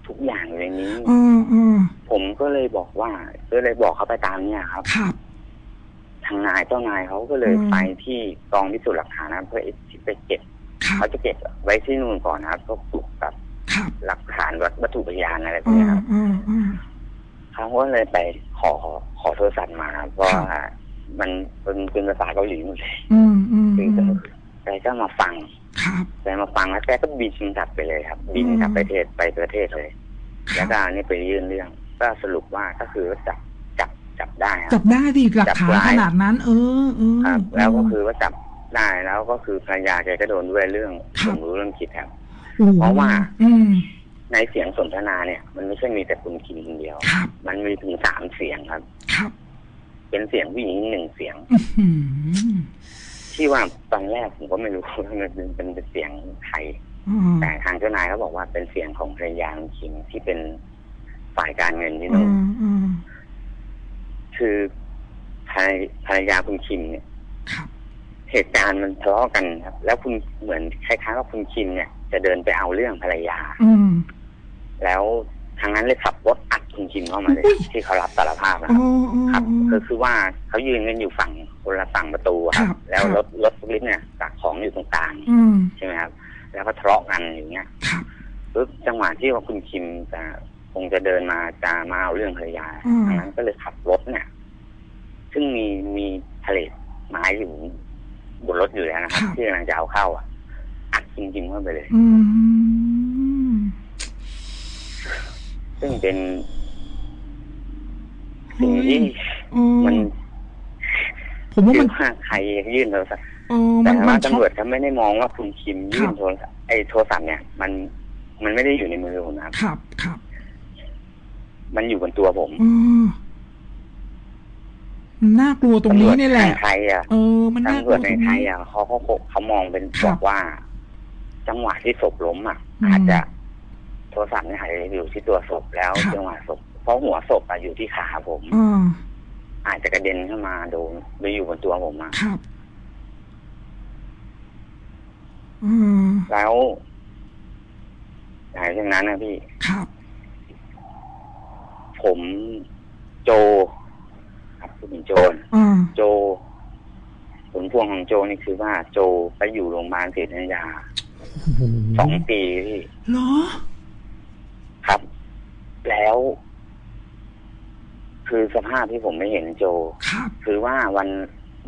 ทุกอย่างอยู่ในนี้เออเออผมก็เลยบอกว่าก็เลยบอกเขาไปตามเนี่ยครับ ครับ ทางนายเจ้านายเขาก็เลยอืม ไปที่กองพิสูจน์หลักฐานนะเพื่อที่ไปเก็บครับเขาจะเก็บไว้ที่นู่นก่อนนะครับก็ปลุกกับครับหลักฐานวัตถุพยานอะไรพเอวกนี้อครับเออเออเขาก็เลยไปขอขอโทรศัพท์มาเพราะครับว่ามันเป็นเป็นภาษาเกาหลีหมดเลยอืมอืมซึ่งอืม แกก็มาฟังครับแกมาฟังแล้วแกก็บินกลับไปเลยครับ บินกลับอืมไปประเทศไปประเทศเลยคแล้รัวบก็อันนี่ไปยื่นเรื่อง ก็สรุปว่าก็คือว่าจับจับจับได้คจัรับบได้ดิหลักฐานจับได้ขนาดนั้น เออเออครับเออแล้วก็คือว่าจับได้แล้วก็คือภรรยาแกก็โดนด้วยเรื่องครัสบมรู้เรื่องคิดครับโอ้โหเพราะว่า อืมในเสียงสนทนาเนี่ย มันไม่ใช่มีแต่คุณคิมคนเดียวครับมันมีถึงสามเสียงครับ ครับ เป็นเสียงผู้หญิงหนึ่งเสียงอื้อหือ ที่ว่าตอนแรกผมก็ไม่รู้ว่ามันเป็นเป็นเป็นเสียงไทยอืมแต่ทางเจ้านายเขาบอกว่าเป็นเสียงของภรรยาคุณคิมที่เป็นฝ่ายการเงินที่อืนู่นมอืมคือภรรภรรยาคุณคิมเนี่ยครับเหตุการณ์มันทะเลาะกันครับ แล้วคุณเหมือนคล้ายๆว่าคุณคิมเนี่ย จะเดินไปเอาเรื่องภรรยาอืมแล้ว ทางนั้นเลยขับรถอัดคุณคิมเข้ามาเลยที่เขารับสารภาพนะอ๋คอรับอ๋อครับอ๋อก็คือว่าเขายืนกันอยู่ฝั่งคนละฝั่งประตูอะครับครับ แล้วครับรถรถลิฟต์เนี่ยตักของอยู่ตรงกลางอืมใช่ไหมครับ แล้วก็ทะเลาะกันอย่างเงี้ยครับปุ๊บจังหวะที่ว่าคุณคิมจะคงจะเดินมาจะมาเอาเรื่องภรรยาอืมทางนั้นก็เลยขับรถเนี่ย ซึ่งมีมีทะเลไม้อยู่บนรถอยู่แล้วนะครับที่กำลังจะเอาเข้าอะอัดคุณคิมเข้าไปเลยอืม ซึ่งเป็นสิ่งที่เออมันผมว่าคืมัอน ว่าใครยื่นโทรศัพท์เออแต่มันมัว่านช็อตำรกวจเขาไม่ได้มองว่าคุณคิมยื่ครันบโทรศัพท์ไอ้โทรศัพท์เนี่ย มันมันไม่ได้อยู่ในมือผมนะครับ ครับครับมันอยู่บนตัวผมเออมันน่ากลัวตรงนี้นี่แหละ ตำรวจทางไทยอะเออ มันน่ากตำรลัววจตในรงไทนี้ ยอะเขาเขาเขามองเป็นครับบอกว่า จังหวะที่ศพล้มอะ อืม อาจจะ โทรศัพท์เนี่ยอาจจะอยู่ที่ตัวศพแล้วครับจังหวะศพเพราะหัวศพอะอยู่ที่ขาผมเอออาจจะกระเด็นเข้ามาโดนไปอยู่บนตัวผมอะครับเออแล้วหลังจากนั้นนะพี่ครับ ผมโจ ครับผู้หญิงโจนอ่าโจผลพวงของโจนี่คือว่าโจไปอยู่โรงพยาบาลศรีธัญญาสองปีพี่เหรอครับ แล้ว คือสภาพที่ผมไม่เห็นโจครับ คือว่าวัน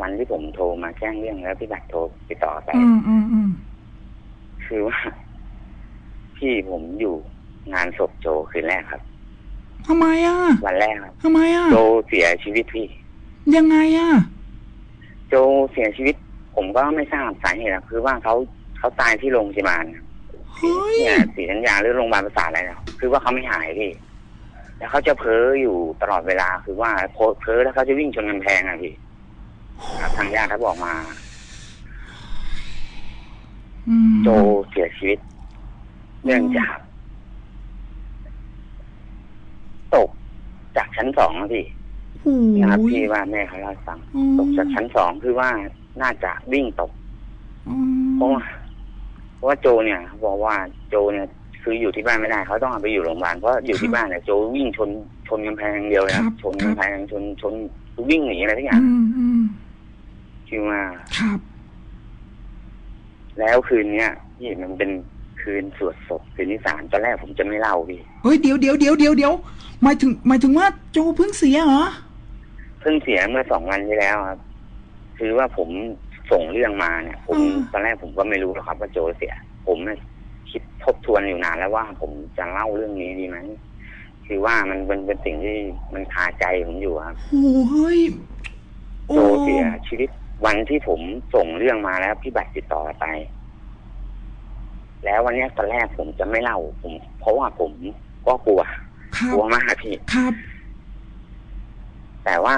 วันที่ผมโทรมาแจ้งเรื่องแล้วพี่บัตรโทรติดต่อไปอืมอืมอืมคือว่าพี่ผมอยู่งานศพโจคืนแรกครับ ทำไมอะวันแรกครับ ทำไมอะโจเสียชีวิตพี่ ยังไงอะโจเสียชีวิต ผมก็ไม่ทราบสาเหตุหรอกคือว่าเขาเขาตายที่โรงพยาบาลเฮ้ยเนี่ยสีธัญญาหรือโรงพยาบาลประสาทอะไรนะคือว่าเขาไม่หายพี่ แล้วเขาจะเพ้ออยู่ตลอดเวลาคือว่าเพ้อเพ้อแล้วเขาจะวิ่งชนกำแพงอะพี่ครับทางญาติเขาบอกมา อืมโจเสียชีวิต เนื่องจาก ตกจากชั้นสองอะพี่โอ้นะครับยที่ว่าแม่เขาเล่าให้ฟัง อืมตกจากชั้นสองคือว่าน่าจะวิ่งตก อืมเพราะว่าเพราะว่าโจเนี่ยเขาบอกว่าโจเนี่ย คืออยู่ที่บ้านไม่ได้เขาต้องเอาไปอยู่โรงพยาบาลเพราะอยู่ที่บ้านเนี่ยโจวิ่งชนชนกำแพงอย่างเดียวเลยครับชนกำแพงชนชนวิ่งหนีอะไรทุกอย่างอืมอืมคือว่าครับ แล้วคืนเนี้ยพี่มันเป็นคืนสวดศพคืนที่สามตอนแรกผมจะไม่เล่าพี่เฮ้ยเดี๋ยวเดี๋ยวเดี๋ยวเดี๋ยวเดี๋ยวหมายถึงหมายถึงว่าโจเพิ่งเสียเหรอเพิ่งเสียเมื่อสองวันที่แล้วครับ คือว่าผมส่งเรื่องมาเนี่ย ผมอืมตอนแรกผมก็ไม่รู้หรอกครับว่าโจเสีย ผมเนี่ย คิดทบทวนอยู่นานแล้วว่าผมจะเล่าเรื่องนี้ดีไหมคือว่ามันเป็นเป็นสิ่งที่มันคาใจผมอยู่ครับโอ้เฮ้ยโอ้โจเสียชีวิตวันที่ผมส่งเรื่องมาแล้วพี่บัตรติดต่อไป แล้ววันเนี้ยตอนแรกผมจะไม่เล่าผม เพราะว่าผมก็กลัวครับกลัวมากพี่ครับ แต่ว่า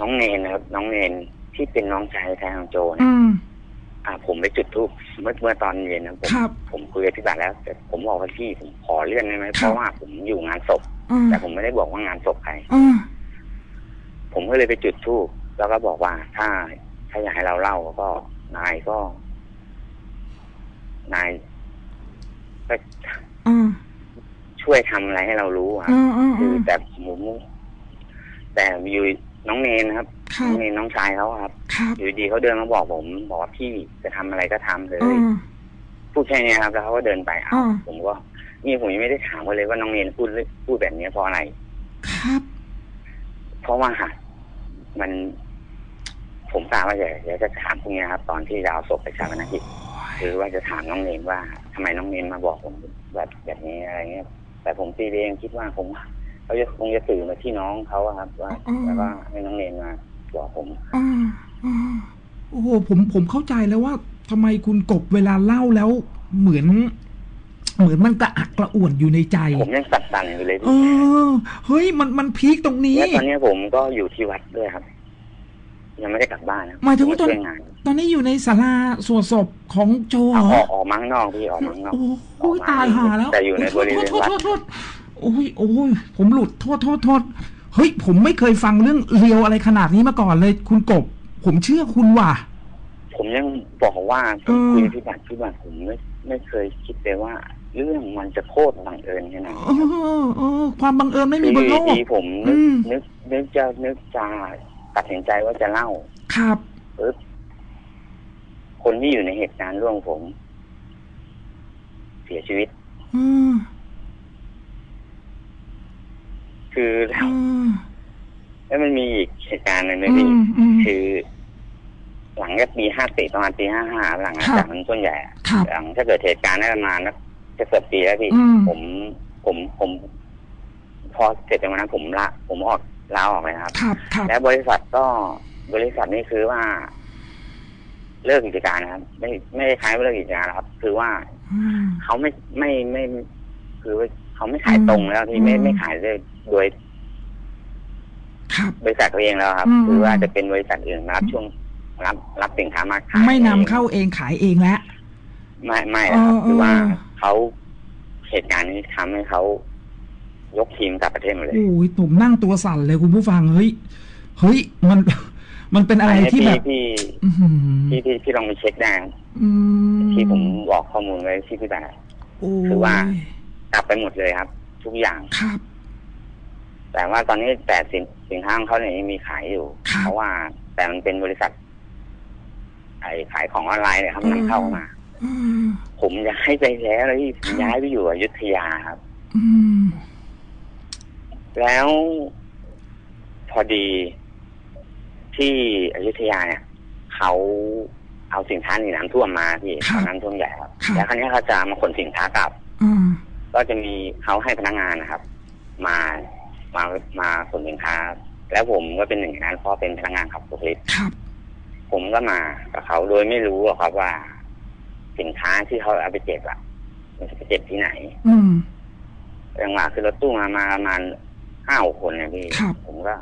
น้องเนนนะครับ น้องเนนที่เป็นน้องชายแท้ของโจเนี่ย อืมอ่าผมไปจุดธูปเมื่อเมื่อตอนเย็นนะผมครับผมคุยกับพี่บัตรแล้วแต่ผมบอกว่าพี่ผมขอเลื่อนได้ไหมครับ เพราะว่าผมอยู่งานศพ อ่าแต่ผมไม่ได้บอกว่างานศพใคร อ่าผมก็เลยไปจุดธูปแล้วก็บอกว่าถ้าถ้าอยากให้เราเล่าก็นายก็ นายก็อ่าช่วยทำอะไรให้เรารู้อะอ่าอ่าคืออ่าแต่ผมแต่อยู่น้องเนนนะครับ ครัน้อบงเนนน้องชายเขาอะครับครับอยู่ดีเขาเดินมาบอกผมบอกว่าพี่จะทำอะไรก็ทำเลยอ่าพูดแค่นี้ครับแล้วเขาก็เดินไปอ้าวอ่าผมก็นี่ผมยังไม่ได้ถามเขาเลยว่าน้องเนนพูดพูดแบบนี้เพราะอะไรครับ เพราะว่ามัน ผมกะว่าจะเดี๋ยวจะถามพรุ่งนี้ครับ ตอนที่จะเอาศพไปชาปนกิจคือว่าจะถามน้องเนนว่าทำไมน้องเนนมาบอกผมแบบแบบนี้อะไรเงี้ยแต่ผมตีเองคิดว่าผมเขาจะคงจะสื่อมาที่น้องเขาอะครับว่าอืมแล้วก็ให้น้องเนนมา บอกผมอ่าอ่าโอ้โหผมผมเข้าใจแล้วว่าทำไมคุณกบเวลาเล่าแล้วเหมือน เหมือนมันกระอักกระอ่วนอยู่ในใจ ผมยังสั่นๆอยู่เลยเออเฮ้ยมันมันพีคตรงนี้และตอนนี้ผมก็อยู่ที่วัดด้วยครับ ยังไม่ได้กลับบ้านนะหมายถึงว่าตอนช่วยงานตอนนี้อยู่ในศาลาสวดศพของโจเหรอออกออกมาข้างนอกพี่ออกมาข้างนอกโอ้โหตายหาแล้วแต่อยู่ในบริเวณโทษวัดโทษโทษโอ้ยโอ้ยผมหลุดโทษโทษโทษ เฮ้ย ผมไม่เคยฟังเรื่องเรียวอะไรขนาดนี้มาก่อนเลย คุณกบ ผมเชื่อคุณว่ะ ผมยังบอกว่าผเอมอคุยกับพี่บัตรพี่บัตรผมไม่ไม่เคยคิดเลยว่า เรื่องมันจะโคตรบังเอิญขนาดเอนี้อเออความบังเอิญไม่มีคืบนโลกที่ผมนึอืกมนึกนึกจะนึกจะตัดสินใจว่าจะเล่า ครับปึ๊บคนที่อยู่ในเหตุการณ์ร่วมผม เสียชีวิตเออ คือเออแล้วมันมีอีกเหตุการณ์หนึ่งนะอืพี่มอืมคือ หลังจากปีห้าสี่ประมาณปีห้าห้าหลังครับจากนั้นส่วนใหญ่อะครับหลังถ้าเกิดเหตุการณ์นั้นประมาณนักจะเกือบปีแล้วพี่อืมผมผมผม พอเสร็จจากวันนั้นผมละ ผมออกลาออกเลยนะครับครับครับ แล้วบริษัทก็บริษัทนี่คือว่า เลิกกิจการนะครับ ไม่ไม่ได้ใช้ว่าเลิกกิจการนะครับ คือว่าอืมเขาไม่ไม่ไม่ คือว่าเขาไม่ขายตรงแล้วที่ไม่อืมไม่ขายเลย โดยครับ บริษัทตัวเองแล้วครับ อืมคือว่าจะเป็นบริษัทอื่นมารับช่วงรับรับสินค้ามาขายไม่นำเข้าเองขายเองแล้ว ไม่ไม่นะครับเออ คือว่าเออเขาเหตุการณ์นี้ทำให้เขายกทีมกลับประเทศหมดเลย โอ้ยผมนั่งตัวสั่นเลยคุณผู้ฟังเฮ้ยเฮ้ยมัน มันเป็นอะไรที่แบบพี่อื้อหือพี่พี่พี่ลองไปเช็คได้ครับอืมที่ผมบอกข้อมูลไว้ที่พี่บาโอ้ยคือว่า กลับไปหมดเลยครับ ทุกอย่างครับ แต่ว่าตอนนี้แต่สินสินค้าของเขาเนี่ยยังมีขายอยู่ ครับ เพราะว่าแต่มันเป็นบริษัท ไอ้ขายของออนไลน์เนี่ยครับอืมนำเข้ามา อืม ผมย้ายไปแล้วแล้วพี่ผมครับย้ายไปอยู่อยุธยาครับ อืม แล้วพอดีที่อยุธยาเนี่ยเขาเอาสินค้าหนีน้ำท่วมมาพี่ครับตอนน้ำท่วมใหญ่ครับครับ แล้วครั้นี้เขาจะมาขนสินค้ากลับ อืมก็จะมีเขาให้พนักงานนะครับ มา มามาขนสินค้า แล้วผมก็เป็นหนึ่งในนั้นเพราะเป็นพนักงานขับรถลิฟต์ครับผมก็มากับเขาโดยไม่รู้อะครับว่า สินค้าที่เขาเอาไปเก็บอะมันจะไปเก็บที่ไหน อืมจังหวะคือรถตู้มามาประมาณห้าหกคนเนี่ยพี่ครับผมก็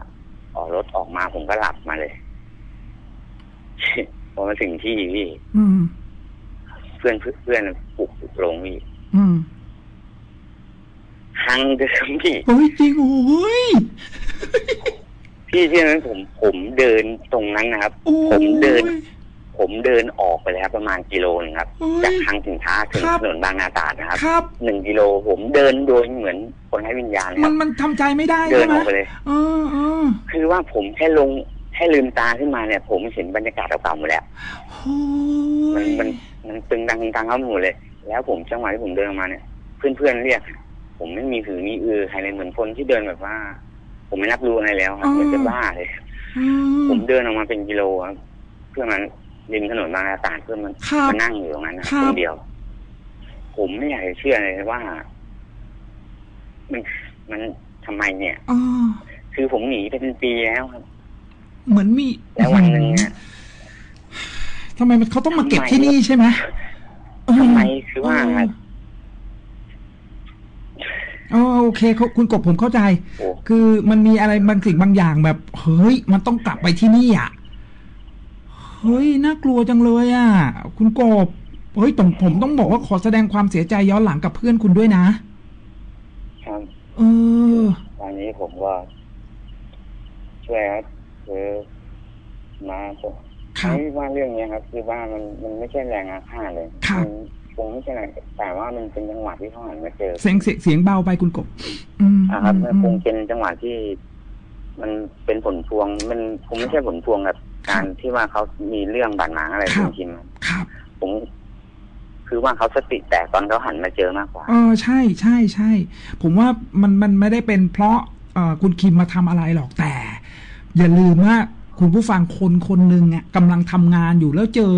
ออกรถออกมาผมก็หลับมาเลยพอมาถึงที่พี่อืมเพื่อนเพื่อนเพื่อนปลุกลงพี่ อืมทางเดิมพี่เฮ้ยจริงโอ้ยพี่เชื่อไหมผมผมเดินตรงนั้นนะครับโอ้ผมเดินยผมเดินออกไปแล้วประมาณกิโลนึงครับโอ้ยจากทางสินค้าถึงครับถนนบางนาตราดนะครับครับหนึ่งกิโลผมเดินโดยเหมือนคนให้วิญญาณเลยคมัรันบมันทำใจไม่ได้เดิใช่นไหมออกไปเลยเออเออคือว่าผมแค่ลงแค่ลืมตาขึ้นมาเนี่ย ผมเห็นบรรยากาศเก่าๆหมดแล้วโอ้มันยมันมันตึงดังตึงตังเข้าหมดเลย แล้วผมจังหวะที่ผมเดินออกมาเนี่ย เพื่อนๆเรียก ผมไม่มีถือมีอือใครเลยเหมือนคนที่เดินแบบว่า ผมไม่รับรู้อะไรแล้วครับเหมันจะบ้าเลยอืมผมเดินออกมาเป็นกิโลครับเพื่อนมันริมถนนบางนาตราดเพื่อนมันครับมานั่งอยู่ตรงนั้นนะครับครับคนเดียว ผมไม่อยากจะเชื่อเลยว่า มันมันทำไมเนี่ยอ๋อคือผมหนีไปเป็นปีแล้วครับ เหมือนมีแล้ววันหนึ่งเนี่ยทำไมมันเขาต้องมาเก็บทำไมที่นี่ใช่ไหมเออทำไมคือว่าเอออ๋อโอเคเขาคุณกบผมเข้าใจโอ้คือมันมีอะไรบางสิ่งบางอย่างแบบ เฮ้ย มันต้องกลับไปที่นี่อะเฮ้ยน่ากลัวจังเลยอะ คุณกบเฮ้ยผมผมต้องบอกว่าขอแสดงความเสียใจย้อนหลังกับเพื่อนคุณด้วยนะครับเออตอนนี้ผมก็ช่วยครับคือมาผมครับไม่ว่าเรื่องเนี้ยครับ คือว่ามันมันไม่ใช่แรงอาฆาตเลยครับมัน คงไม่ใช่แรงแต่ว่ามันเป็นจังหวะที่เขาหันมาเจอเสียงเสียงเสียงเบาไปคุณกบอืมอ่าครับอืมันมคงเป็นจังหวะที่ มันเป็นผลพวง มันคงไม่ใช่ผลพวงกับการที่ว่าเขามีเรื่องบาดหมางอะไรครัจบริงๆครับครับผมคือว่าเขาสติแตกตอนเขาหันมาเจอมากกว่าเออใช่ใช่ใช่ ผมว่ามันมันไม่ได้เป็นเพราะเอ่อคุณคิมมาทำอะไรหรอกแต่ อย่าลืมว่าคุณผู้ฟังคนคนหนึ่งอะกำลังทำงานอยู่แล้วเจอ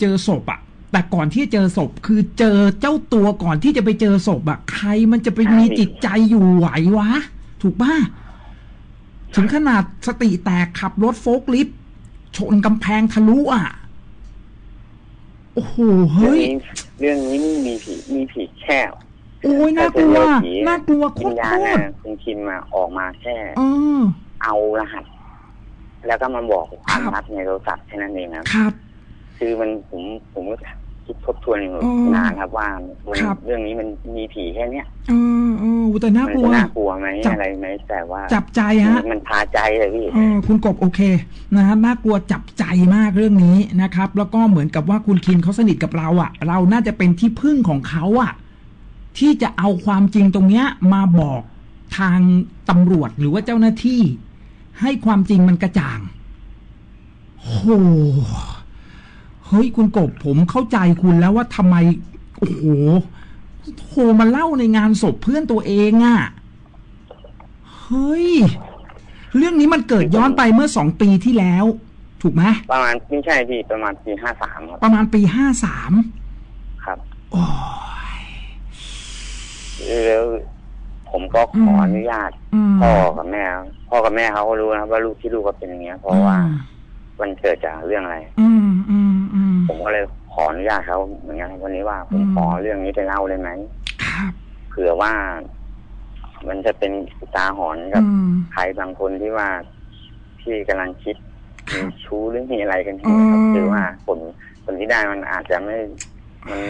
เจอศพอะ แต่ก่อนที่จะเจอศพคือเจอเจ้าตัวก่อนที่จะไปเจอศพอะใครมันจะไปมีจิตใจอยู่ไหววะ ถูกป่ะถึงขนาดสติแตกขับรถโฟล์คลิฟต์ชนกำแพงทะลุอะ โอ้โหเรื่องเฮ้ยนี้เรื่องนี้ไม่มีผีมีผีแค่โอ้ยน่ากลัวแต่เจอผีน่ากลัวโควิตญรญาโคณตรนะคุณคิมมาออกมาแค่เออเอารหัส แล้วก็มาบอกความครับลับในโทรศัพท์แค่นั้นเองครับครับคือมันผมผมก็ คิดทบทวนอยู่อืมนานครับว่ามันครับ เรื่องนี้มันมีผีแค่เนี้ยเออเออแต่น่ามักลัจะว น่ากลัวไหมจับ อะไรไหมแต่ว่าจับใจฮะ มันพาใจเลยพี่ เออคุณกบโอเคนะฮะน่ากลัวจับใจมากเรื่องนี้นะครับ แล้วก็เหมือนกับว่าคุณคินเขาสนิทกับเราอะ่ะ เราน่าจะเป็นที่พึ่งของเขาอะ่ะ ที่จะเอาความจริงตรงเนี้ย มาบอกทางตำรวจหรือว่าเจ้าหน้าที่ ให้ความจริงมันกระจ่างโห เฮ้ยคุณกบผมเข้าใจคุณแล้วว่าทำไม โอ้โหโทรมาเล่าในงานศพเพื่อนตัวเองอะ่ะ เฮ้ย เรื่องนี้มันเกิดย้อนไปเมื่อสองปีที่แล้ว ถูกไหมประมาณไม่ใช่พี่ประมาณปีห้าสามครับประมาณปีห้าสามครับโอ้ยแล้วผมก็ขออนุญาตอืมพ่อกับแม่ พ่อกับแม่เขาก็รู้นะครับว่าลูกที่ลูกก็เป็นอย่างเงี้ย เพราะว่ามันเกิดจากเรื่องอะไร อืมอืมอืม ผมก็เลยขออนุญาตเขาเหมือนกันครับวันนี้ว่าผมอืมขอเรื่องนี้ไปเล่าได้ไหมครับเผื่อว่า มันจะเป็นอุตาหรณ์กับอืมใครบางคนที่ว่าที่กำลังคิดคมีรับชู้หรือมีอะไรกันอยู่นะครับอืมหรือว่าผลผลที่ได้มันอาจจะไม่มัน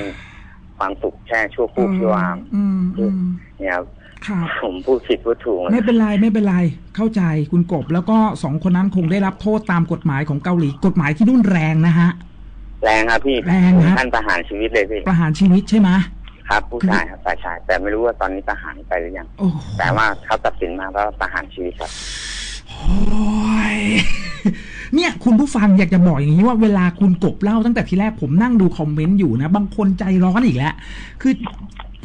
ความสุขแค่ชั่วครู่ชั่ววามอืมอืมเนี่ยครับครับผมพูดผิดพูดถูกไม่เป็นไรไม่เป็นไร เข้าใจคุณกบ แล้วก็สองคนนั้นคงได้รับโทษตามกฎหมายของเกาหลีกฎหมายที่นู่นแรงนะฮะ แรงครับพี่แรงครับท่านประหารชีวิตเลยพี่ประหารชีวิตใช่ไหมครับ ผู้ชายครับฝ่ายชาย แต่ไม่รู้ว่าตอนนี้ประหารไปหรือยัง โอ้โหแต่ว่าเขาตัดสินมาว่าประหารชีวิตครับ โอ้ย เนี่ยคุณผู้ฟังอยากจะบอกอย่างนี้ว่าเวลาคุณกบเล่าตั้งแต่ทีแรกผมนั่งดูคอมเมนต์อยู่นะ บางคนใจร้อนอีกแล้ว คือ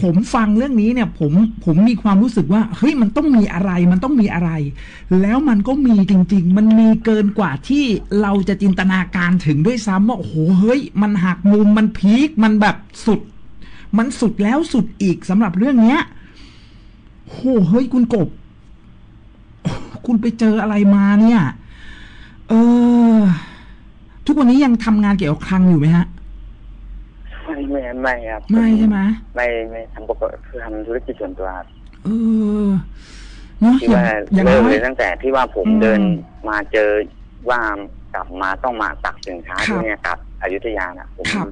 ผมฟังเรื่องนี้เนี่ยผมผมมีความรู้สึกว่าเฮ้ยมันต้องมีอะไรมันต้องมีอะไร แล้วมันก็มีจริง ๆ มันมีเกินกว่าที่เราจะจินตนาการถึงด้วยซ้ำว่าโอ้โหเฮ้ย มันหักมุมมันพีคมันแบบสุด มันสุดแล้วสุดอีกสำหรับเรื่องเนี้ยโหเฮ้ยคุณกบ คุณไปเจออะไรมาเนี่ย เออ ทุกวันนี้ยังทำงานเกี่ยวกับคลังอยู่ไหมฮะ ไม่ไม่ไม่ครับไม่ใช่ไหมไม่ไม่ทำปกติคือทำธุรกิจส่วนตัวครับเออเนาะที่อย่างว่าอย่างเริ่มน้อเลยยตั้งแต่ที่ว่าผมอืมเดินมาเจอว่ากลับมาต้องมาตักสินค้าครับที่เนี่ยกลับอยุธยาน่ะ ผมครับ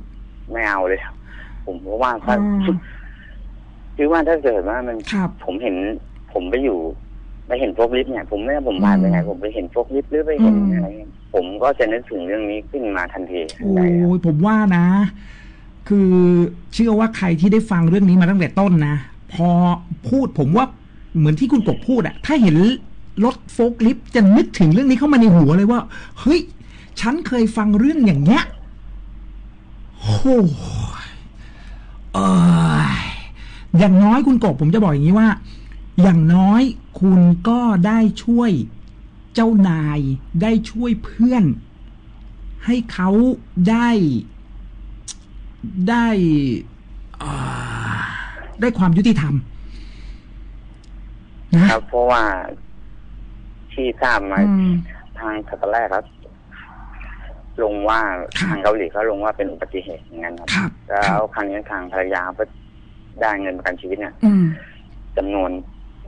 ไม่เอาเลยครับ ผมเพราะว่าถ้าอืมคือว่าถ้าเกิดว่ามันครับผมเห็น ผมไปอยู่ไปเห็นพวกลิฟต์เนี่ย ผมไม่ว่าผมผ่านไปไหนอืมผมไปเห็นพวกลิฟต์หรือไปเห็นอืมอะไรผมก็จะนึกถึงเรื่องนี้ขึ้นมาทันทีโอ้ใช่ครับยผมว่านะ คือเชื่อว่าใครที่ได้ฟังเรื่องนี้มาตั้งแต่ต้นนะ พอพูดผมว่าเหมือนที่คุณกบพูดอะถ้าเห็นรถโฟล์คลิฟต์จะนึกถึงเรื่องนี้เข้ามาในหัวเลยว่า เฮ้ย ฉันเคยฟังเรื่องอย่างเงี้ยโอ้ยเอยอย่างน้อยคุณกบผมจะบอกอย่างนี้ว่า อย่างน้อยคุณก็ได้ช่วยเจ้านายได้ช่วยเพื่อน ให้เขาได้ ได้อ่าได้ความยุติธรรมนะครับ เพราะว่าที่ทราบมาอืมทางทัตแรกครับลงว่าครับทางเกาหลีเขาลงว่าเป็นอุบัติเหตุอย่างนั้นครับครับแล้ครัวบครั้งนี้ทางภรรยาก็ได้เงินประกันชีวิตเนี่ยอืมจำนวน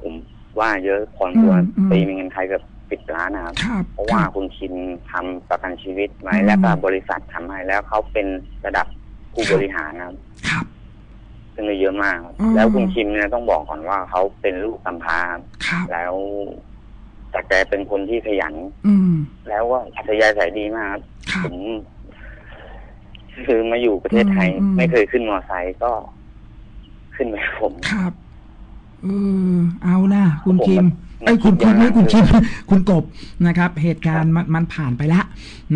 ผมว่าเยอะพอสมควรอืมอืมปีมีเงินไทยเกือบปิดล้านนะครับครับเพราะคว่ารับคุณคินทำประกันชีวิตไว้อืมแล้วก็บริษัททำให้แล้วเขาเป็นระดับ ผู้ครับบริหารนะครับครับ ซึ่งก็เยอะมากครับอืม แล้วคุณคิมเนี่ยต้องบอกก่อนว่าเขาเป็นลูกกำพร้าครับครับ แล้วแต่แกเป็นคนที่ขยัน อืม แล้วก็อัธยาศัยดีมากครับครับผมคือมาอยู่ประเทศไทยอืมอืม ไม่เคยขึ้นมอไซค์ก็ขึ้นไปกับผม ครับเออเอานะคุณผมคิมมัน ไอ้ยคุณคิคิดมอย่างนั้ไม่นคุณคิมคือคุณกบนะครับ เหตุการณ์มันมันผ่านไปแล้ว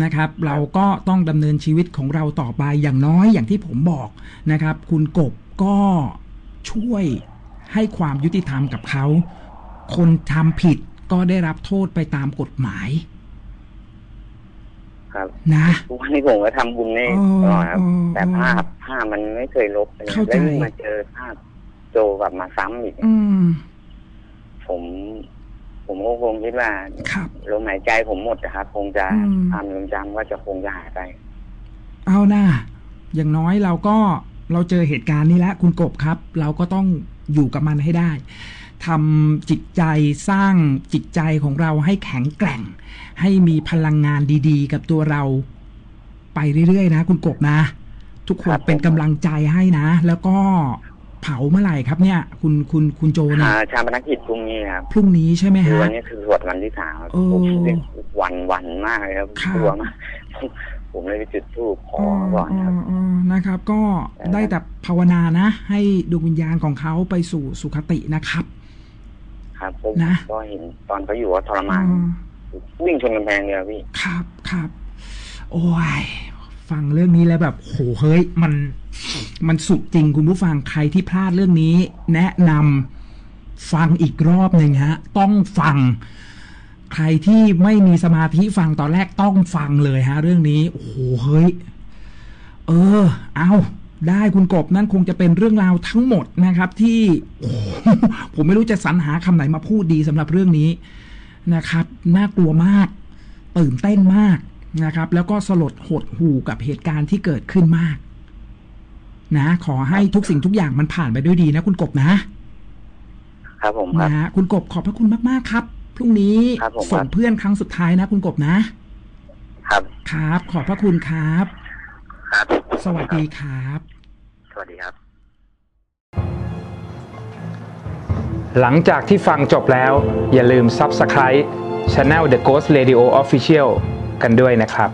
นะครับ เราก็ต้องดำเนินชีวิตของเราต่อไปอย่างน้อยอย่างที่ผมบอกนะครับ คุณกบก็ช่วยให้ความยุติธรรมกับเขา คนทำผิดก็ได้รับโทษไปตามกฎหมาย ครับนะทุกวันนี้ผมก็ทำบุญนี่เออตลอดครับเออแต่ภาพภาพมันไม่เคยลบเลยเข้าใจแล้วยิ่งมาเจอภาพโจกลับมาซ้ำอีกอืม ผม ผมก็คงคิดว่าครับ ลมหายใจผมหมดนะครับ คงจะอืม ความทรงจำก็จะคงจะหายไป เอาหน้าอย่างน้อยเราก็เราเจอเหตุการณ์นี้แล้วคุณกบครับ เราก็ต้องอยู่กับมันให้ได้ทำจิตใจสร้างจิตใจของเราให้แข็งแกร่ง ให้มีพลังงานดีๆ กับตัวเรา ไปเรื่อยๆนะ คุณกบนะ ทุกคนครับผม เป็นกำลังใจให้นะ แล้วก็ เผาเมื่อไหร่ครับเนี่ย คุณคุณคุณโจเนี่ยอ่าชาปนกิจพรุ่งนี้ครับพรุ่งนี้ใช่ไหมคือฮะ วันนี้คือสวดวันที่สามครับโอ้ผมรู้สึกวันวันมากเลยครับครับกลัวมากผมเลยไปจุดธูปขอก่อนครับเออนะครับ ก็ได้แต่ภาวนานะ ให้ดวงวิญญาณของเขาไปสู่สุคตินะครับ ครับผมนะ ก็เห็นตอนเขาอยู่ว่าทรมานเออวิ่งชนกำแพงเดียวพี่ ครับครับ โอ้ย ฟังเรื่องนี้แล้วแบบโหเฮ้ยมันมันสุดจริงคุณผู้ฟังใครที่พลาดเรื่องนี้ แนะนำฟังอีกรอบหนึ่งฮะ ต้องฟัง ใครที่ไม่มีสมาธิฟังตอนแรกต้องฟังเลยฮะ เรื่องนี้โอ้โหเฮ้ย เออ เอาได้คุณกบนั่นคงจะเป็นเรื่องราวทั้งหมดนะครับ ที่ผมไม่รู้จะสรรหาคำไหนมาพูดดีสำหรับเรื่องนี้นะครับ น่ากลัวมาก ตื่นเต้นมาก นะครับ แล้วก็สลดหดหู่กับเหตุการณ์ที่เกิดขึ้นมาก นะ ขอให้ทุกสิ่งทุกอย่างมันผ่านไปด้วยดีนะคุณกบนะ ครับผมครับนะคุณกบขอบพระคุณมากๆครับพรุ่งนี้ครับผมครับ ส่งเพื่อนครั้งสุดท้ายนะ คุณกบนะ ครับ ครับ ขอบพระคุณครับ ครับ สวัสดีครับ สวัสดีครับ หลังจากที่ฟังจบแล้ว อย่าลืม Subscribe Channel The Ghost Radio Official กันด้วยนะครับ